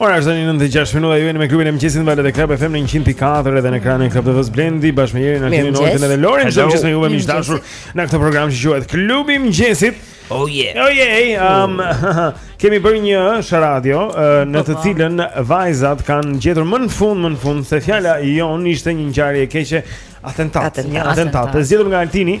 Ora është tani 9:06 minuta ju jeni me klubin e mëngjesit valët e Club FM në 104 edhe në ekranin e Club TV Blendi bashkë me Jerin Altinin Olden edhe Lorin që jemi me ju miq të dashur në këtë program që quhet Klubi i Mëngjesit. Oh yeah. Oh yeah. Um kemi bërë një sharadio në të cilën vajzat kanë gjetur më në fund më në fund se fjala jonë ishte një ngjarje e keqe atentat. Atentat. Atentat. Zgjedhur nga Altini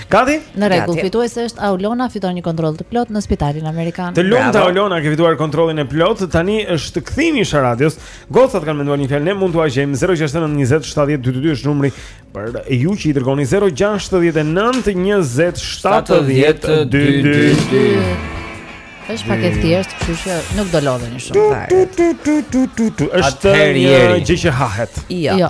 Gati? Në rregull, fituese është Aulona, fiton një kontroll të plotë në spitalin amerikan. Të lumtë Aulona, ke fituar kontrollin e plotë. Tani është kthimi i Sharadios. Gocat kanë menduar një fjalë, ne mundemi t'ua gjejmë 069 20 70 222 është numri për ju që i dërgoni 069 20 70 222. Është pak e thjeshtë, kështu që nuk do lodheni shumë fare. Është një gjë që hahet. Jo. jo.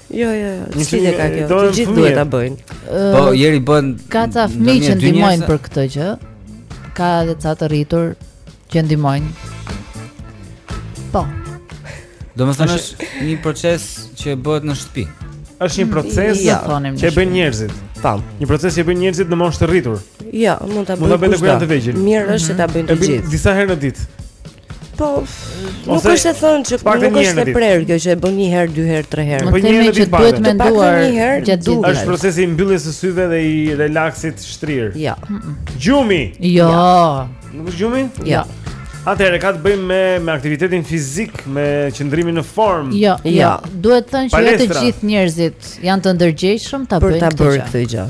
Jo, jo, jo. Një çfarë e ka kjo? Të gjithë duhet ta bëjnë. Po, ieri bën ka ca fëmijë që ndihmojnë për këtë gjë. Ka edhe ca të rritur që ndihmojnë. Po. Domethënë është një proces që bëhet në shtëpi. Është një proces jo, që e bëjnë njerëzit. Tam. Një proces që e bëjnë njerëzit në moshë të rritur. Jo, mund ta bëjë. Mund ta bëjnë të vegjël. Mirë është që ta bëjnë të gjithë. Disa herë në ditë. Po, nuk është e thënë që nuk është e prerë kjo që e bën një herë, dy herë, tre herë. Po një herë që duhet menduar një herë gjatë ditës. Është procesi i mbylljes së syve dhe i relaksit shtrir. Jo. Gjumi. Jo. Nuk është gjumi? Jo. Atëherë ka të bëjmë me me aktivitetin fizik, me qëndrimin në formë. Jo, jo. Duhet thënë që jo të gjithë njerëzit janë të ndërgjegjshëm ta bëjnë këtë gjë.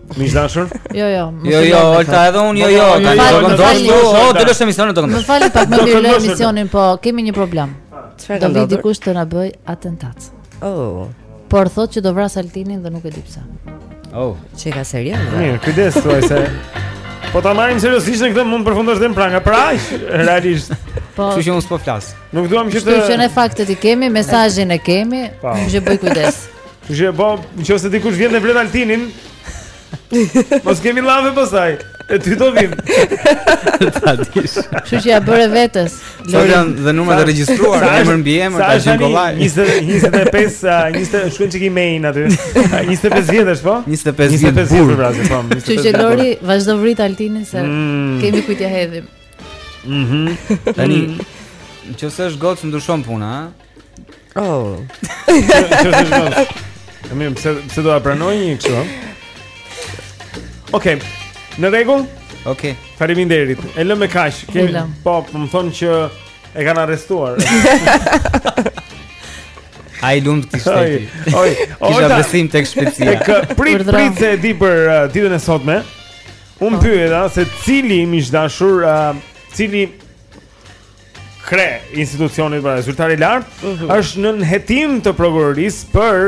Miq të dashur? Jo, jo. Jo, jo, Olta, edhe unë jo, jo. Tani do këndosh ti, o, do të lësh emisionin do këndosh. Më falni pak, më lë emisionin, po kemi një problem. Çfarë ka ndodhur? Do dikush të na bëjë atentat. Oh. Por thotë që do vras Altinin dhe nuk e di pse. Oh, ç'e ka serioz? Mirë, kujdes thuaj se. Po ta marrim seriozisht ne këtë mund të përfundosh në pranga. Pra, realisht. Po. Kështu që unë s'po flas. Nuk duam që të Kështu që ne faktet i kemi, mesazhin e kemi, po. që bëj kujdes. Kështu që po, nëse dikush vjen dhe vret Altinin, mos kemi llafe pastaj. Te ty do vimë. Ta dish. Kështu që ia bëre vetes. Se janë dhe numrat e regjistruar, emër mbiemër, ta gjejnë kollaj. 20 25, 20 shkruan çiki me in aty. 25 vjetësh po? 25 vjet. 25 vjet pra, po. Kështu që Lori vazhdo vrit Altinin se mm. kemi kujt t'ia hedhim. Mhm. Tani, mm. nëse është gocë ndryshon puna, ha? Oh. Në mirë, pse pse do ta pranoj një kështu? Okej. Okay. Në rregull? Okej. Okay. Faleminderit. E lëmë me kaq. Kem po, po më thonë që e kanë arrestuar. Ai lum ti shteti. Oj, oj. Kisha besim tek shpejtësia. Tek uh, prit prit se e di për uh, ditën e sotme. Unë po pyeta se cili miq të dashur, uh, cili krye institucionit pra zyrtar i lartë uh mhm. është nën hetim të prokurorisë për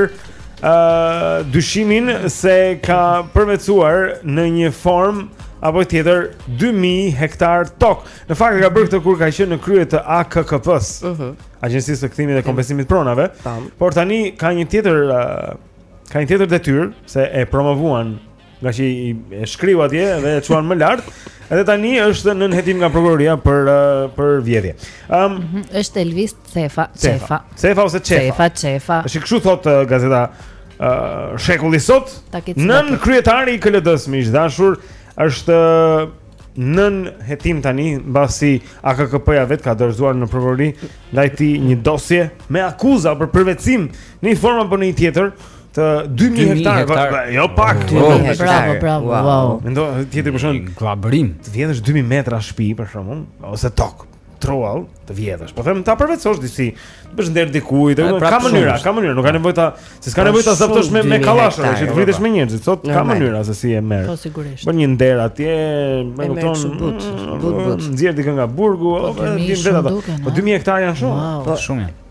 ë uh, dyshimin se ka përvetësuar në një formë apo tjetër 2000 hektar tokë. Në fakt e ka bërë këtë kur ka qenë në krye të AKKP-s. Ëh. Uh-huh. Agjencisë së Kthimit dhe Kompensimit të Pronave. Tam. Por tani ka një tjetër uh, ka një tjetër detyrë se e promovuan ngaqë e shkriu atje dhe e çuan më lart. Edhe tani është nën hetim nga prokuroria për për vjedhje. Ëm um, është Elvis Cefa, Cefa. Cefa ose Cefa. Cefa, Cefa. Është kështu thotë uh, gazeta uh, Shekulli sot. Nënkryetari i KLD-s miq të dashur është nën hetim tani mbasi AKKP-ja vetë ka dorëzuar në prokurori ndaj tij një dosje me akuza për përvetësim në një formë apo në një tjetër të 2000 hektarë. Jo pak, po, bravo, bravo. Wow. Mendo ti çfarë gllabërimi. Të vjedhësh 2000 metra shtëpi për shkakun ose tokë. Truall të vjedhësh. Po them ta përvetësosh disi, të bësh nder dikujt, apo pra ka mënyra, ka mënyra, nuk ka nevojë ta, se s'ka pra nevojë ta zaptosh me me kallash, që të vritesh me njerëz, sot ka mënyra se si e merr. Po sigurisht. Bën një nder atje, më kupton. Mm, Nxjerr dikë nga burgu, po, apo di vetë ato. Po 2000 hektarë janë shumë. Po shumë.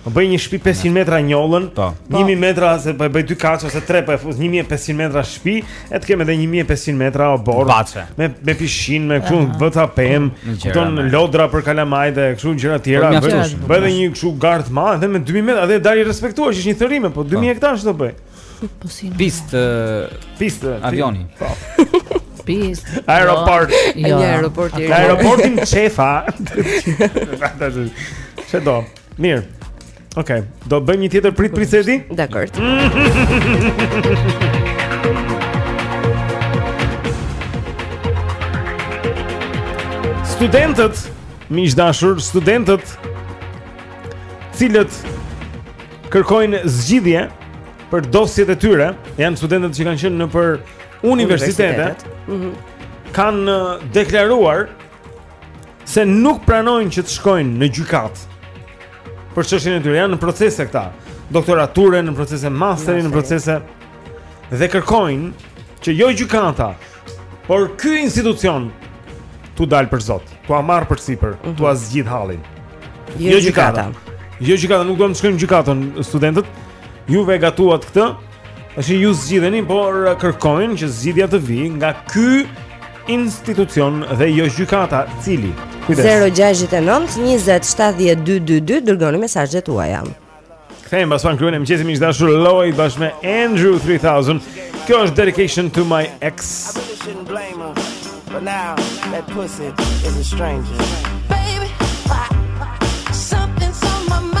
Po bëj një shtëpi 500 metra njollën, pra katin, 1000 po. metra se po e bëj dy katshe ose tre po e fus 1500 metra shtëpi, e të kem edhe 1500 metra oborr. Me me pishinë, me këtu vë ca pemë, kupton lodra për kalamaj dhe kështu gjëra të tjera, po, bëj edhe një kështu gardh madh edhe me 2000 metra, edhe dal i respektuar, është një thërrim, po 2000 po. hektar ç'do bëjë? Po si. Pistë, pistë avioni. Po. Pistë. Aeroport. Jo, aeroporti. Aeroportin Cefa. Çfarë do? Mirë. Okej, okay. do bëjmë një tjetër prit prit se e di? Dakord. Studentët, miq të dashur, studentët të cilët kërkojnë zgjidhje për dosjet e tyre, janë studentët që kanë qenë nëpër universitete, mm -hmm. kanë uh, deklaruar se nuk pranojnë që të shkojnë në gjykatë për çështjen e tyre janë në procese këta doktorature në procese masteri në procese dhe kërkojnë që jo gjykata por ky institucion t'u dalë për zot t'ua marrë përsipër mm -hmm. t'ua mhm. zgjidhë hallin jo, jo gjykata jo gjykata nuk duam të shkojmë në gjykatë studentët ju e gatuat këtë Tash ju zgjidheni, por kërkojnë që zgjidhja të vijë nga ky institucion dhe jo gjykata, cili. Kujdes. 069 20 70 222 dërgoni mesazhet tuaja. Kthehemi pas pak në kryen e mëngjesit miq të dashur Lloyd bashkë me Andre 3000. Kjo është dedication to my ex. But now that pussy is a stranger. Baby, something's on my mind.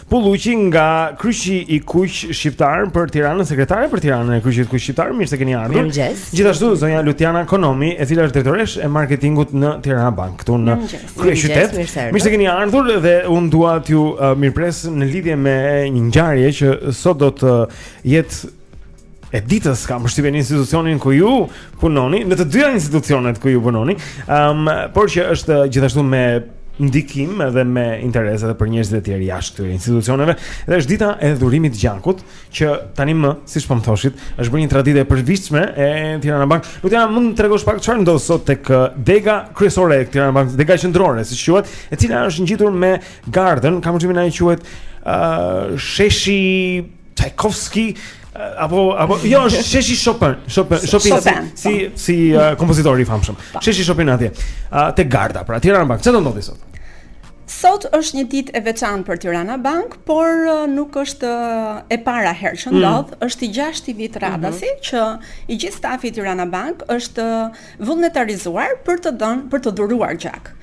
Pulluqi nga kryqi i kuq shqiptar për Tiranën, sekretare për Tiranën e kryqit të kuq shqiptar, mirë se keni ardhur. Gjithashtu zonja Lutiana Konomi, e cila është drejtoreshë e marketingut në Tirana Bank këtu në kryeqytet. Mirë se keni ardhur dhe unë dua t'ju uh, mirëpres në lidhje me një ngjarje që sot do të uh, jetë e ditës kam përshtypjen në institucionin ku ju punoni në të dyja institucionet ku ju punoni, ëm um, por që është gjithashtu me ndikim edhe me interes edhe për njerëzit e tjerë jashtë këtyre institucioneve dhe është dita e dhurimit të gjakut që tanimë siç po më thoshit është bërë një traditë e përvitshme e Tirana Bank. Lutiana mund të tregosh pak çfarë ndodh sot tek uh, dega kryesore e Tirana Bank, dega qendrore siç quhet, e cila është ngjitur me gardën, kam përshtypjen ai quhet uh, sheshi Tchaikovsky apo apo jo është sheshi Chopin, Chopin, Chopin si si, po. si uh, kompozitor i famshëm. Po. Sheshi Chopin atje. Uh, te Garda, pra Tirana Bank. Çfarë do ndodhi sot? Sot është një ditë e veçantë për Tirana Bank, por uh, nuk është uh, e para herë që mm. ndodh, mm. është i gjashti vit mhm. radhazi mm -hmm. që i gjithë stafi i Tirana Bank është uh, vullnetarizuar për të dhënë për të dhuruar gjak.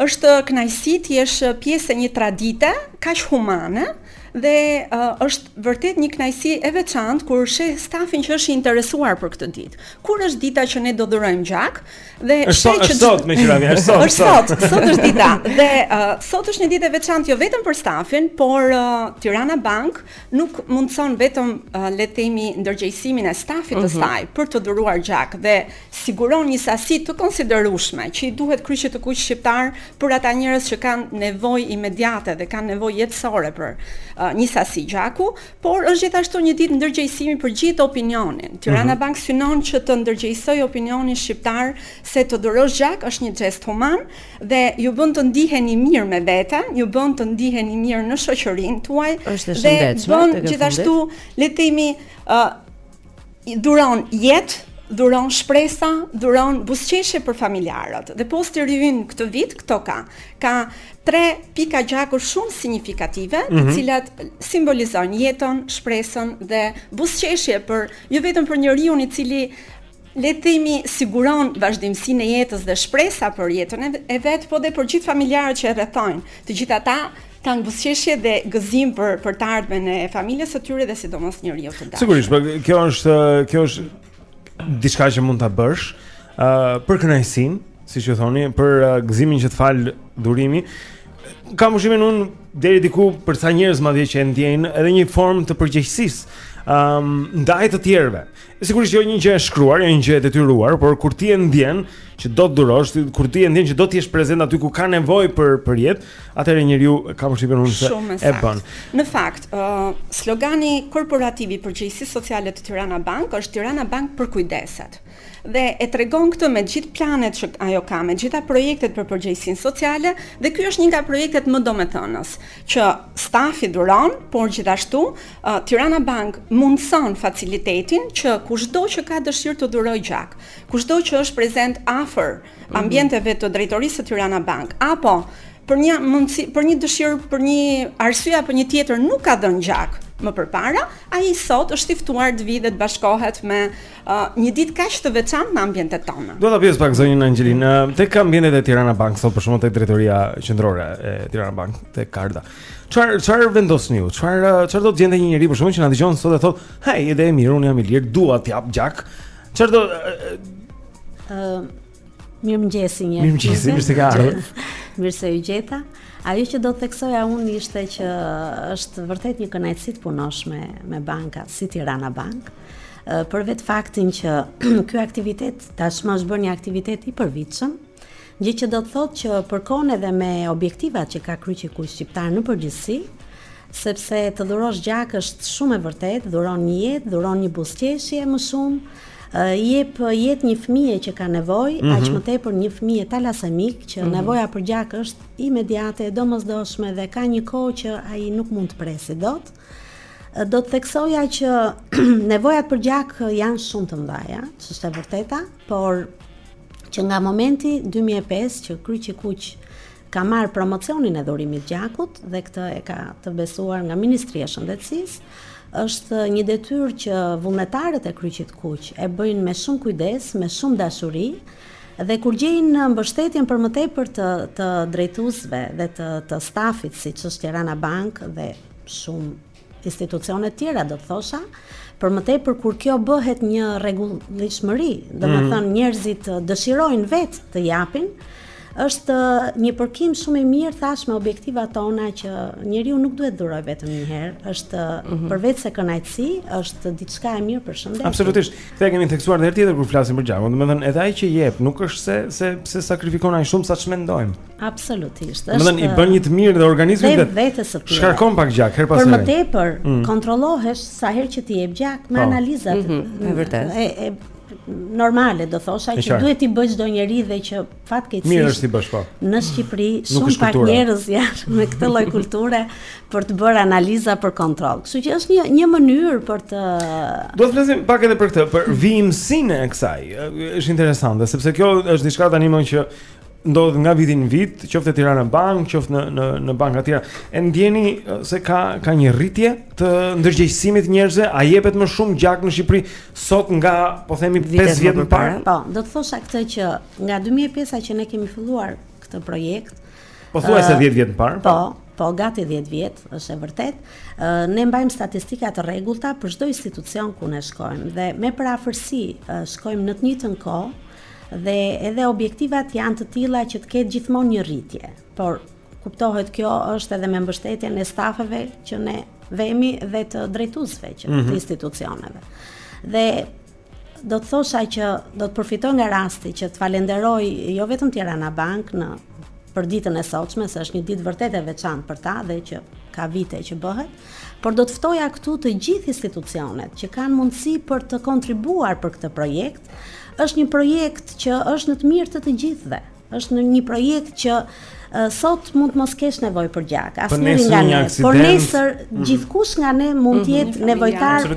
Është kënaqësi të jesh pjesë e një tradite kaq humane, mm Dhe uh, është vërtet një kënaqësi e veçantë kur sheh stafin që është i interesuar për këtë ditë. Kur është dita që ne do dhurojmë gjak dhe sheh që sot me qira është sot. Është sot, sot është dita. Dhe uh, sot është një ditë e veçantë jo vetëm për stafin, por uh, Tirana Bank nuk mundëson vetëm uh, le të themi ndërgjegjësimin e stafit të mhm. saj uh -huh. për të dhuruar gjak dhe siguron një sasi të konsiderueshme që i duhet Kryqit të Kuq Shqiptar për ata njerëz që kanë nevojë imediate dhe kanë nevojë jetësore për uh, një sasi gjaku, por është gjithashtu një ditë ndërgjegjësimi për gjithë opinionin. Tirana mm -hmm. Bank synon që të ndërgjegjësojë opinionin shqiptar se të dhurosh gjak është një gjest human dhe ju bën të ndiheni mirë me veten, ju bën të ndiheni mirë në shoqërinë tuaj dhe bën gjithashtu le të themi uh, Dhuron jetë, dhuron shpresa, dhuron buzëqeshje për familjarët. Dhe posteri ynë këtë vit këto ka. Ka tre pika gjaku shumë sinjifikative, mm -hmm. të mhm. cilat simbolizojnë jetën, shpresën dhe buzëqeshje për jo vetëm për njeriun i cili le të themi siguron vazhdimësinë e jetës dhe shpresa për jetën e vet, po dhe për gjithë familjarët që e rrethojnë. Të gjithë ata kanë buzëqeshje dhe gëzim për për të ardhmen e familjes së tyre dhe sidomos njeriu të dashur. Sigurisht, por kjo është kjo është diçka që mund ta bësh ë uh, për kënaqësinë, siç ju thoni, për uh, gëzimin që të fal dhurimi. Kam ushqimin unë deri diku për sa njerëz madje që e ndjejnë edhe një formë të përgjegjësisë ëm um, ndaj të tjerëve. Sigurisht jo një gjë e shkruar, jo një gjë e detyruar, por kur ti e ndjen që do të dhurosh, kur ti e ndjen që do të jesh prezant aty ku ka nevojë për për jetë, atëherë njeriu kam përshtypjen unë se e bën. Në fakt, ë uh, slogani korporativ i përgjegjësisë sociale të Tirana Bank është Tirana Bank përkujdeset. Dhe e tregon këtë me gjithë planet që ajo ka, me gjitha projektet për përgjegjësinë sociale, dhe ky është një nga projektet më domethënës, që stafi dhuron, por gjithashtu Tirana Bank mundëson facilitetin që kushdo që ka dëshirë të dhurojë gjak, kushdo që është prezent afër mhm. ambienteve të drejtorisë së Tirana Bank, apo për një mundësi, për një dëshirë, për një arsye apo një tjetër nuk ka dhënë gjak më përpara, ai sot është i ftuar të vijë dhe të bashkohet me uh, një ditë kaq të veçantë në ambientet tona. Do ta pyes pak zonjën Angelin, uh, tek ambientet e Tirana Bank sot për shembull te drejtoria qendrore e Tirana Bank, tek Garda. Çfarë çfarë vendosni ju? Çfarë çfarë do të gjente një njeri për shembull që na dëgjon sot e thot, "Hej, ide e mirë, unë jam i lirë, dua të jap gjak." Çfarë do ë Mirëmëngjesi një Mirëmëngjesi, mirë se keni ardhur Mirë se ju gjeta Ajo që do të theksoja unë ishte që është vërtet një kënaqësi të punosh me, me banka, si Tirana Bank Për vetë faktin që ky aktivitet, tashmë është bërë një aktivitet i përvitshëm, Gjë që do të thotë që përkon edhe me objektivat që ka Kryqi i Kuq shqiptar në përgjithësi, sepse të dhurosh gjak është shumë e vërtetë, dhuron një jetë, dhuron një buzëqeshje më shumë, i jep jetë një fëmije që ka nevojë, mm -hmm. aq më tepër një fëmije talasemik që mm -hmm. nevoja për gjak është imediate, e domosdoshme dhe ka një kohë që ai nuk mund të presi dot. Do të theksoja që nevojat për gjak janë shumë të mëdha, ç'është e vërteta. Por, që nga momenti 2005 që Kryqi i Kuq ka marrë promocionin e dhurimit gjakut dhe këtë e ka të besuar nga Ministria e Shëndetësisë, është një detyrë që vullnetarët e Kryqit Kuq e bëjnë me shumë kujdes, me shumë dashuri dhe kur gjejnë mbështetjen për më tepër të të drejtuesve dhe të të stafit siç është Tirana Bank dhe shumë institucionet tjera do të thosha, për më tepër kur kjo bëhet një rregullishmëri, domethënë mm. njerëzit dëshirojnë vetë të japin, është një përkim shumë i mirë thash me objektivat tona që njeriu nuk duhet dhuroj vetëm një herë, është mm -hmm. përveç se kënaqësi, është diçka e mirë për shëndetin. Absolutisht. Këtë kemi theksuar edhe herë tjetër kur flasim për gjakun. Domethënë edhe ai që jep nuk është se se pse sakrifikon aq shumë sa ç'mendojmë. Absolutisht. Është. Domethënë i bën një të mirë dhe organizmit vetë. Vetë së pari. Shkarkon pak gjak her pas here. Për më tepër, mm. kontrollohesh sa herë që ti jep gjak me po. analizat. Mm -hmm, e vërtetë. Normale do thosha që duhet t'i bëjë çdo njeri dhe që fatkeqësisht mirë është t'i bësh po. Në Shqipëri shumë pak njerëz janë me këtë lloj kulture për të bërë analiza për kontroll. Kështu që është një një mënyrë për të Do të flasim pak edhe për këtë, për vijimsinë e kësaj. Është interesante sepse kjo është diçka tani më që ndodh nga viti në vit, qoftë te Tirana Bank, qoftë në në në banka të tjera. E ndjeni se ka ka një rritje të ndërgjegjësimit njerëzve, a jepet më shumë gjak në Shqipëri sot nga, po themi 5 vjet më parë? Po, do të thosha këtë që nga 2005-a që ne kemi filluar këtë projekt, pothuajse 10 vjet më parë. Po, po gati 10 vjet, është e vërtet. Ne mbajmë statistika të rregullta për çdo institucion ku ne shkojmë dhe me përafërsi shkojmë në të njëjtën kohë Dhe edhe objektivat janë të tilla që të ketë gjithmonë një rritje. Por kuptohet kjo është edhe me mbështetjen e stafeve që ne vemi dhe të drejtuesve që mm -hmm. të mhm. institucioneve. Dhe do të thosha që do të përfitoj nga rasti që të falenderoj jo vetëm Tirana Bank në për ditën e sotshme, se është një ditë vërtet e veçantë për ta dhe që ka vite që bëhet, Por do të ftoja këtu të gjithë institucionet që kanë mundësi për të kontribuar për këtë projekt. Është një projekt që është në të mirë të të gjithëve. Është në një projekt që sot mund të mos kesh nevojë për gjak, asnjëri nga ne, por nesër mhm. gjithkush nga ne mund të mhm. jetë nevojtar,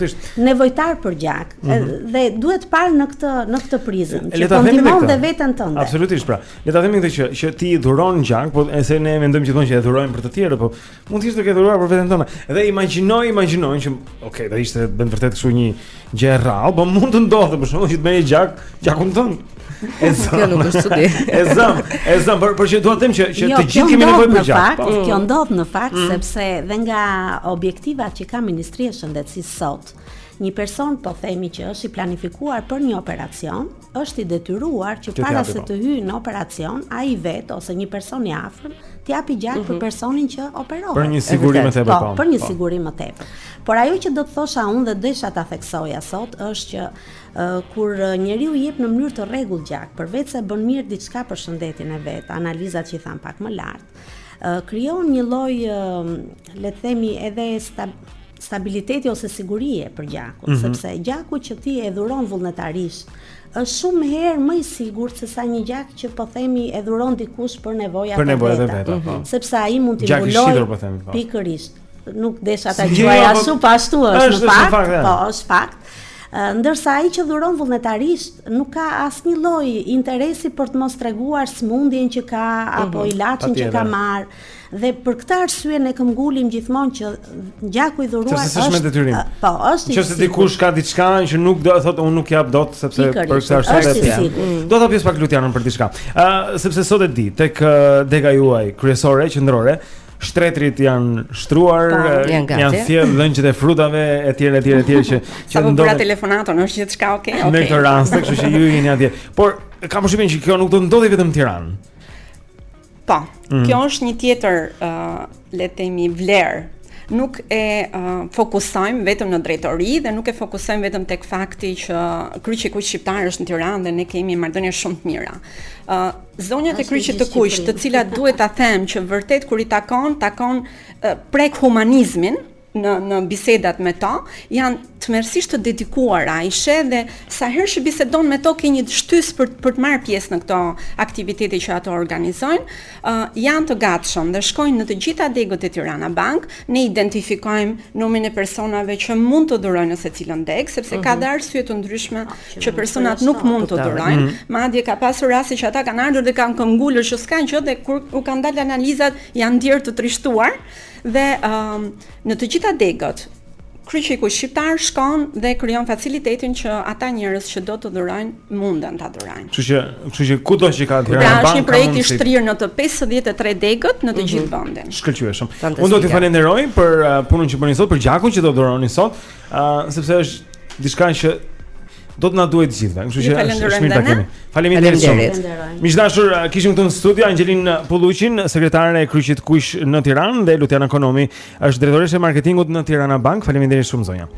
nevojtar për gjak. Mhm. Dhe duhet parë në këtë në këtë prizëm, që të ndihmon dhe veten tënde. Absolutisht pra. Le ta themi këtë që që ti dhuron gjak, po se ne mendojmë gjithmonë që e dhurojmë për të tjerë, po Mund të jesh duke dhuruar për veten tënde. Dhe imagjino, imagjino që, ok, do ishte bën vërtet kështu një gjë e rrallë, po mund të ndodhte për shembull që të marrësh gjak, gjakun tënd. E zëm. Kjo nuk është çudi. E zëm, e zëm, por por që dua të them që që jo, të gjithë kemi nevojë për gjak. Fakt, mm. Kjo ndodh në fakt mm. sepse dhe nga objektivat që ka Ministria e Shëndetësisë sot, një person po themi që është i planifikuar për një operacion, është i detyruar që para se po. të hyjë në operacion, ai vetë ose një person i afërm të japi gjak mm -hmm. për mhm. personin që operohet. Për një siguri më tepër. Po, po, për një po. siguri më tepër. Por ajo që do të thosha unë dhe desha ta theksoja sot është që uh, kur njeriu jep në mënyrë të rregullt gjak, përveç se bën mirë diçka për shëndetin e vet, analizat që i thamë pak më lart, krijon një lloj le të themi edhe stab stabiliteti ose sigurie për gjakun, mm -hmm. sepse gjaku që ti e dhuron vullnetarisht është shumë herë më i sigurt se sa një gjak që po themi e dhuron dikush për nevojat e veta. Për nevojat e veta, po. Mhm. Sepse ai mund të mbulojë, po. pikërisht. Nuk desha ta quaj jo, ashtu, po ashtu është, është në fakt, fakt po është fakt. Ndërsa ai që dhuron vullnetarisht nuk ka asnjë lloj interesi për të mos treguar sëmundjen që ka mhm, apo ilaçin që ka marrë. Dhe për këtë arsye ne këmbëngulim gjithmonë që gjaku i dhuruar është është detyrim. Po, është. Nëse dikush ka diçka që nuk do, të thotë unë nuk jap dot sepse për këtë arsye është i sigurt. Mm. Do ta pyes pak Lutjanën për diçka. Ë, sepse sot e di tek dega juaj kryesore qendrore shtretërit janë shtruar, po, janë sjellë lëngjet e frutave etj etj etj që që ndodhet. Pra telefonatën, është gjithçka okay, okay. Në këtë rast, kështu që ju jeni atje. Por kam përshtypjen që kjo nuk do të ndodhë vetëm në Tiranë. Po. Mm. Kjo është një tjetër ë uh, le të themi vlerë nuk e uh, fokusojmë vetëm në drejtori dhe nuk e fokusojmë vetëm tek fakti që Kryqi i Kuq Shqiptar është në Tiranë dhe ne kemi marrëdhënie shumë të mira. ë uh, Zonjat e Kryqit të Kuq, të cilat duhet ta them që vërtet kur i takon, takon prek humanizmin në në bisedat me to, janë tmerrësisht të dedikuara. E sheh dhe sa herë që bisedon me to ke një shtysë për për të marrë pjesë në këto aktivitete që ato organizojnë, uh, janë të gatshëm dhe shkojnë në të gjitha degët e Tirana Bank, ne identifikojmë numrin e personave që mund të dhurojnë në secilën degë, sepse uh -huh. ka mhm. dhe arsye të ndryshme që personat nuk mund të dhurojnë, mm. madje ka pasur raste që ata kanë ardhur dhe kanë këmbëngulur që s'kanë gjë dhe kur u kanë dalë analizat janë ndier të trishtuar dhe um, në të gjitha degët Kryqi i Kuq Shqiptar shkon dhe krijon facilitetin që ata njerëz që do të dhurojnë munden ta dhurojnë. Kështu që, kështu që kudo që ka degë banka. Është një projekt i shtrirë në të 53 degët në të mhm. gjithë vendin. Shkëlqyeshëm. Unë do t'ju falenderoj për uh, punën që bëni sot, për gjakun që do dhuroni sot. Ëh, uh, sepse është diçka që do të na duhet të gjithëve. Kështu që është mirë ta kemi. Faleminderit shumë. Miq të dashur, kishim këtu në studio Anxhelina Pulluqin, sekretare e Kryqit të Kuq në Tiranë dhe Lutjana Konomi, është drejtoresha e marketingut në Tirana Bank. Faleminderit shumë zonja.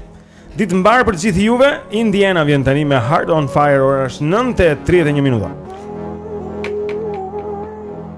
Ditë të mbarë për të gjithë juve, Indiana vjen tani me Heart on Fire, ora është 9:31 minuta.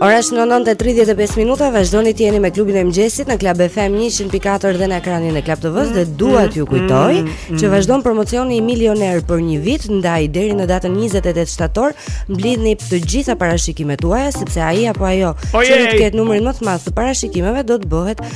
Ora është 9:35 minuta, vazhdoni të jeni me klubin e mëngjesit në Club FM 100.4 dhe në ekranin e Club TV-së dhe dua t'ju mm, kujtoj mm, mm, që vazhdon promocioni Milioner për një vit, ndaj deri në datën 28 shtator mblidhni të gjitha parashikimet tuaja sepse ai apo ajo që do të ketë numrin më të madh të parashikimeve do të bëhet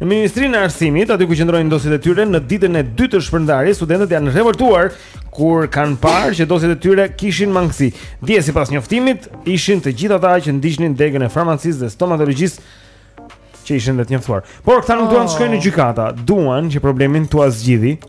Në Ministrinë e Arsimit, aty ku qëndronin dosjet e tyre në ditën e dytë të shpërndarjes, studentët janë revoltuar kur kanë parë që dosjet e tyre kishin mangësi. Dje sipas njoftimit, ishin të gjithë ata që ndiqnin degën e farmacisë dhe stomatologjisë që ishin të njoftuar. Por këta nuk duan të shkojnë në gjykata, duan që problemin t'ua zgjidhi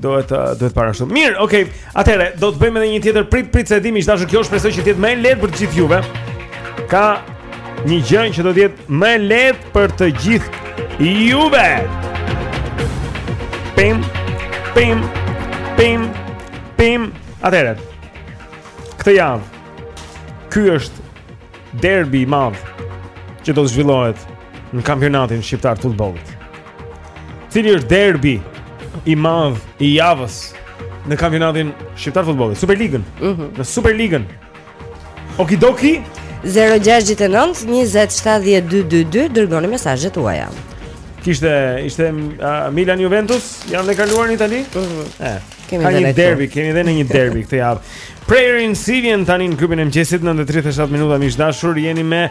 Duhet uh, duhet para ashtu. Mirë, okay. Atëherë do të bëjmë edhe një tjetër prit prit se di, miq dashur kjo shpresoj që të jetë më e lehtë për të gjithë juve. Ka një gjë që do të jetë më e lehtë për të gjithë juve. Pim, pim, pim, pim. Atëherë. Këtë javë. Ky është derbi i madh që do të zhvillohet në kampionatin shqiptar të futbollit. Cili është derbi i madh i javës në kampionatin shqiptar futbolli, Superligën. Mm -hmm. Në Superligën. Okidoki 069 2070222 dërgoni mesazhet tuaja. Kishte, ishte uh, Milan Juventus, javën e kaluar në Itali. Mm -hmm. Eh, kemi ka një derbi, këtu. kemi dhe ne një derbi këtë javë. Prayer in C vjen tani në klubin e mëngjesit 9 e 37 minuta miq dashur, jeni me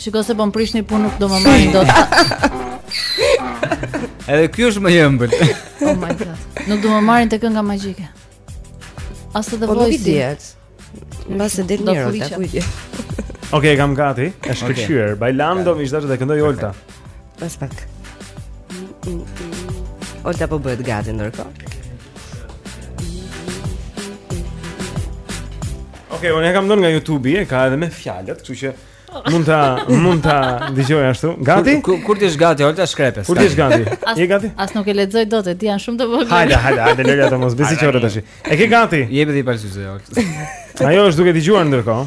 Shiko se po më prishni punë nuk do më marrin dot. Edhe ky është më i ëmbël. Oh my god. Nuk do më marrin te kënga magjike. As te The Voice. Po nuk Mbase del mirë, ta kujt. Okej, kam gati. Është shkëlqyer. Bailando, miq dashur të këndoj Olta. Pas pak. Olta po bëhet gati ndërkohë. Ok, unë e kam dhënë nga YouTube-i, e ka edhe me fjalët, kështu që mund ta mund ta dëgjoj ashtu. Gati? Kur, kur ti je gati, Olta shkrepes. Kur ti je gati? Je gati? As nuk e lexoj dot, e di janë shumë të vogël. Hajde, hajde, hajde, lëre ato mos besi çorë tash. E ke gati? Jepi ti palë syze Olta. Ajo është duke dëgjuar ndërkohë.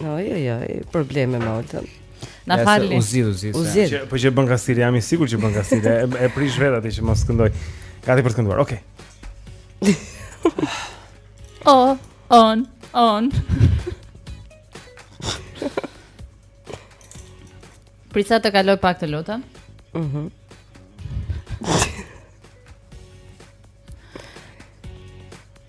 Oj, oj, oj, probleme me Oltën. Na falni. U zgjidh, u zgjidh. U zgjidh. Po që bën kastile, jam i sigurt që bën kastile. E, e prish vetë atë që mos këndoj. Gati për të kënduar. Okej. Okay. oh, on, on. Prit sa të kaloj pak të lutem. Mhm. Mm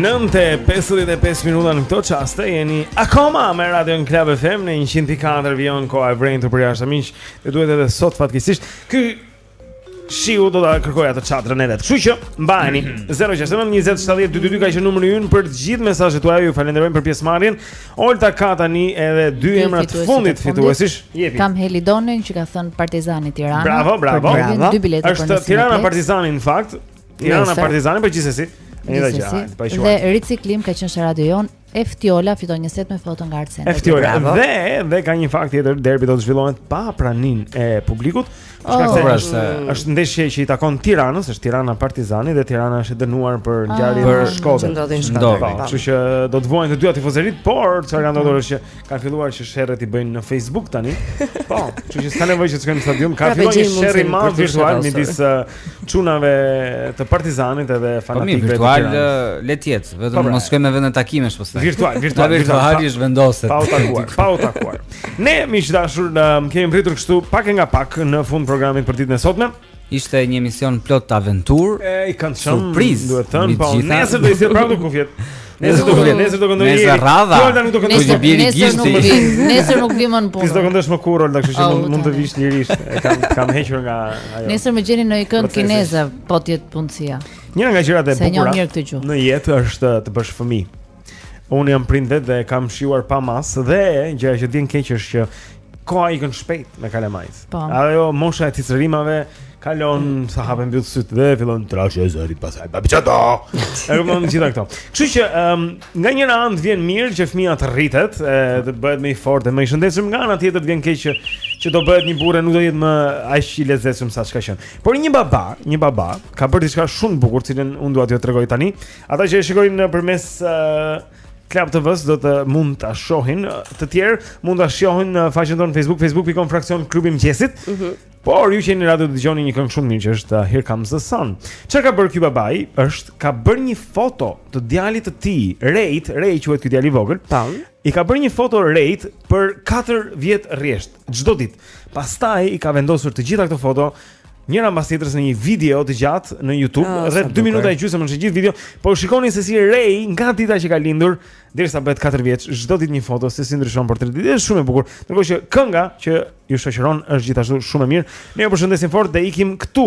Nëntë e 55 minuta në këto çaste Jeni akoma me Radion Klab FM Në 104 vijon koha e vrenjtur përjashta miq dhe duhet edhe sot fatkeqësisht Ky Shiu do ta kërkoj atë çadrën e vet. Kështu që mbajeni 069 20 70 222 ka qenë numri ynë për të gjithë mesazhet tuaja. Ju falenderojmë për pjesëmarrjen. Olta ka tani edhe dy emra të fundit fituesish. Jepi. Kam Helidonin që ka thënë Partizani Tirana. Bravo, bravo. bravo. Dy bileta për Është Tirana Partizani në fakt. Tirana Partizani por gjithsesi. Një gjë. Dhe riciklim ka qenë në radio jonë Eftiola fiton një set me foto nga Art Center. Eftiola dhe dhe ka një fakt tjetër, derbi do të zhvillohet pa praninë e publikut. Oh. Shka oh. është është ndeshje që i takon Tiranës, është Tirana Partizani dhe Tirana është dënuar për ah, ngjarje në Shkodër. Që ndodhi në Shkodër. Po, kështu që do të vuajnë të dyja tifozeritë, por çfarë ka ndodhur është që Ka filluar që sherret i bëjnë në Facebook tani. Po, kështu që s'ka nevojë që të shkojmë në stadium. Ka pra, filluar një sherr i madh virtual midis uh, çunave të Partizanit edhe po, fanatikëve. Po virtual uh, le të jetë, vetëm po, pra. mos shkojmë në vende takimesh pastaj. Po, virtual, virtual, virtual është vendosur. Pa u takuar, pa u takuar. Ne miq të dashur, um, kemi mbërritur kështu pak nga pak në fund të programit për ditën e sotme. Ishte një emision plot aventurë. E i kanë shumë surprizë, duhet të thënë, po nesër do të jetë prapë kufjet. Nesër do të nesër do këndoj. Nesër radha. Kjo nuk do këndoj. Nesër bie gishti. Nesër nuk vi më në punë. Ti s'do këndosh më kurrë, kështu që mund mund të vish lirisht. E kam kam hequr nga ajo. Nesër më gjeni në një kënd kineze, po ti të punësia. Një nga gjërat e bukura. Në jetë është të bësh fëmijë. Unë jam prind vetë dhe kam shijuar pa masë dhe gjëja që të vjen keq është që koha ikën shpejt me kalamajtë. Po. Ajo mosha e cicërimave kalon mm. sa hap e mbyll sytë dhe fillon të trashet zëri pastaj. Pa biçato. Edhe më ngjit ato. Kështu që um, nga njëra anë të vjen mirë që fëmija të rritet, e, të bëhet më i fortë dhe më i shëndetshëm, nga ana tjetër të vjen keq që që do bëhet një burrë nuk do jetë më aq i lezetshëm sa ç'ka qenë. Por një baba, një baba ka bërë diçka shumë të bukur, të cilën unë dua t'ju tregoj tani. Ata që e shikojnë përmes uh, Club TV-së do të mund ta shohin, të tjerë mund ta shohin në faqen tonë Facebook, facebook.com fraksion klubi mëngjesit. Mm -hmm. Por ju që jeni në radio dëgjoni një këngë shumë të mirë që është uh, Here Comes the Sun. Çfarë ka bërë ky babai? Është ka bërë një foto të djalit të tij, Reit, Rei quhet ky djalë i vogël. Tan. I ka bërë një foto Reit për 4 vjet rresht, çdo ditë. Pastaj i ka vendosur të gjitha këto foto njëra mbas tjetrës në një video të gjatë në YouTube, ah, rreth 2 minuta e gjysmë është gjithë video, po shikoni se si Rei nga dita që ka lindur derisa bëhet 4 vjeç, çdo ditë një foto se si ndryshon përditë. Është shumë e bukur. Ndërkohë që kënga që ju shoqëron është gjithashtu shumë e mirë. Ne ju përshëndesim fort dhe ikim këtu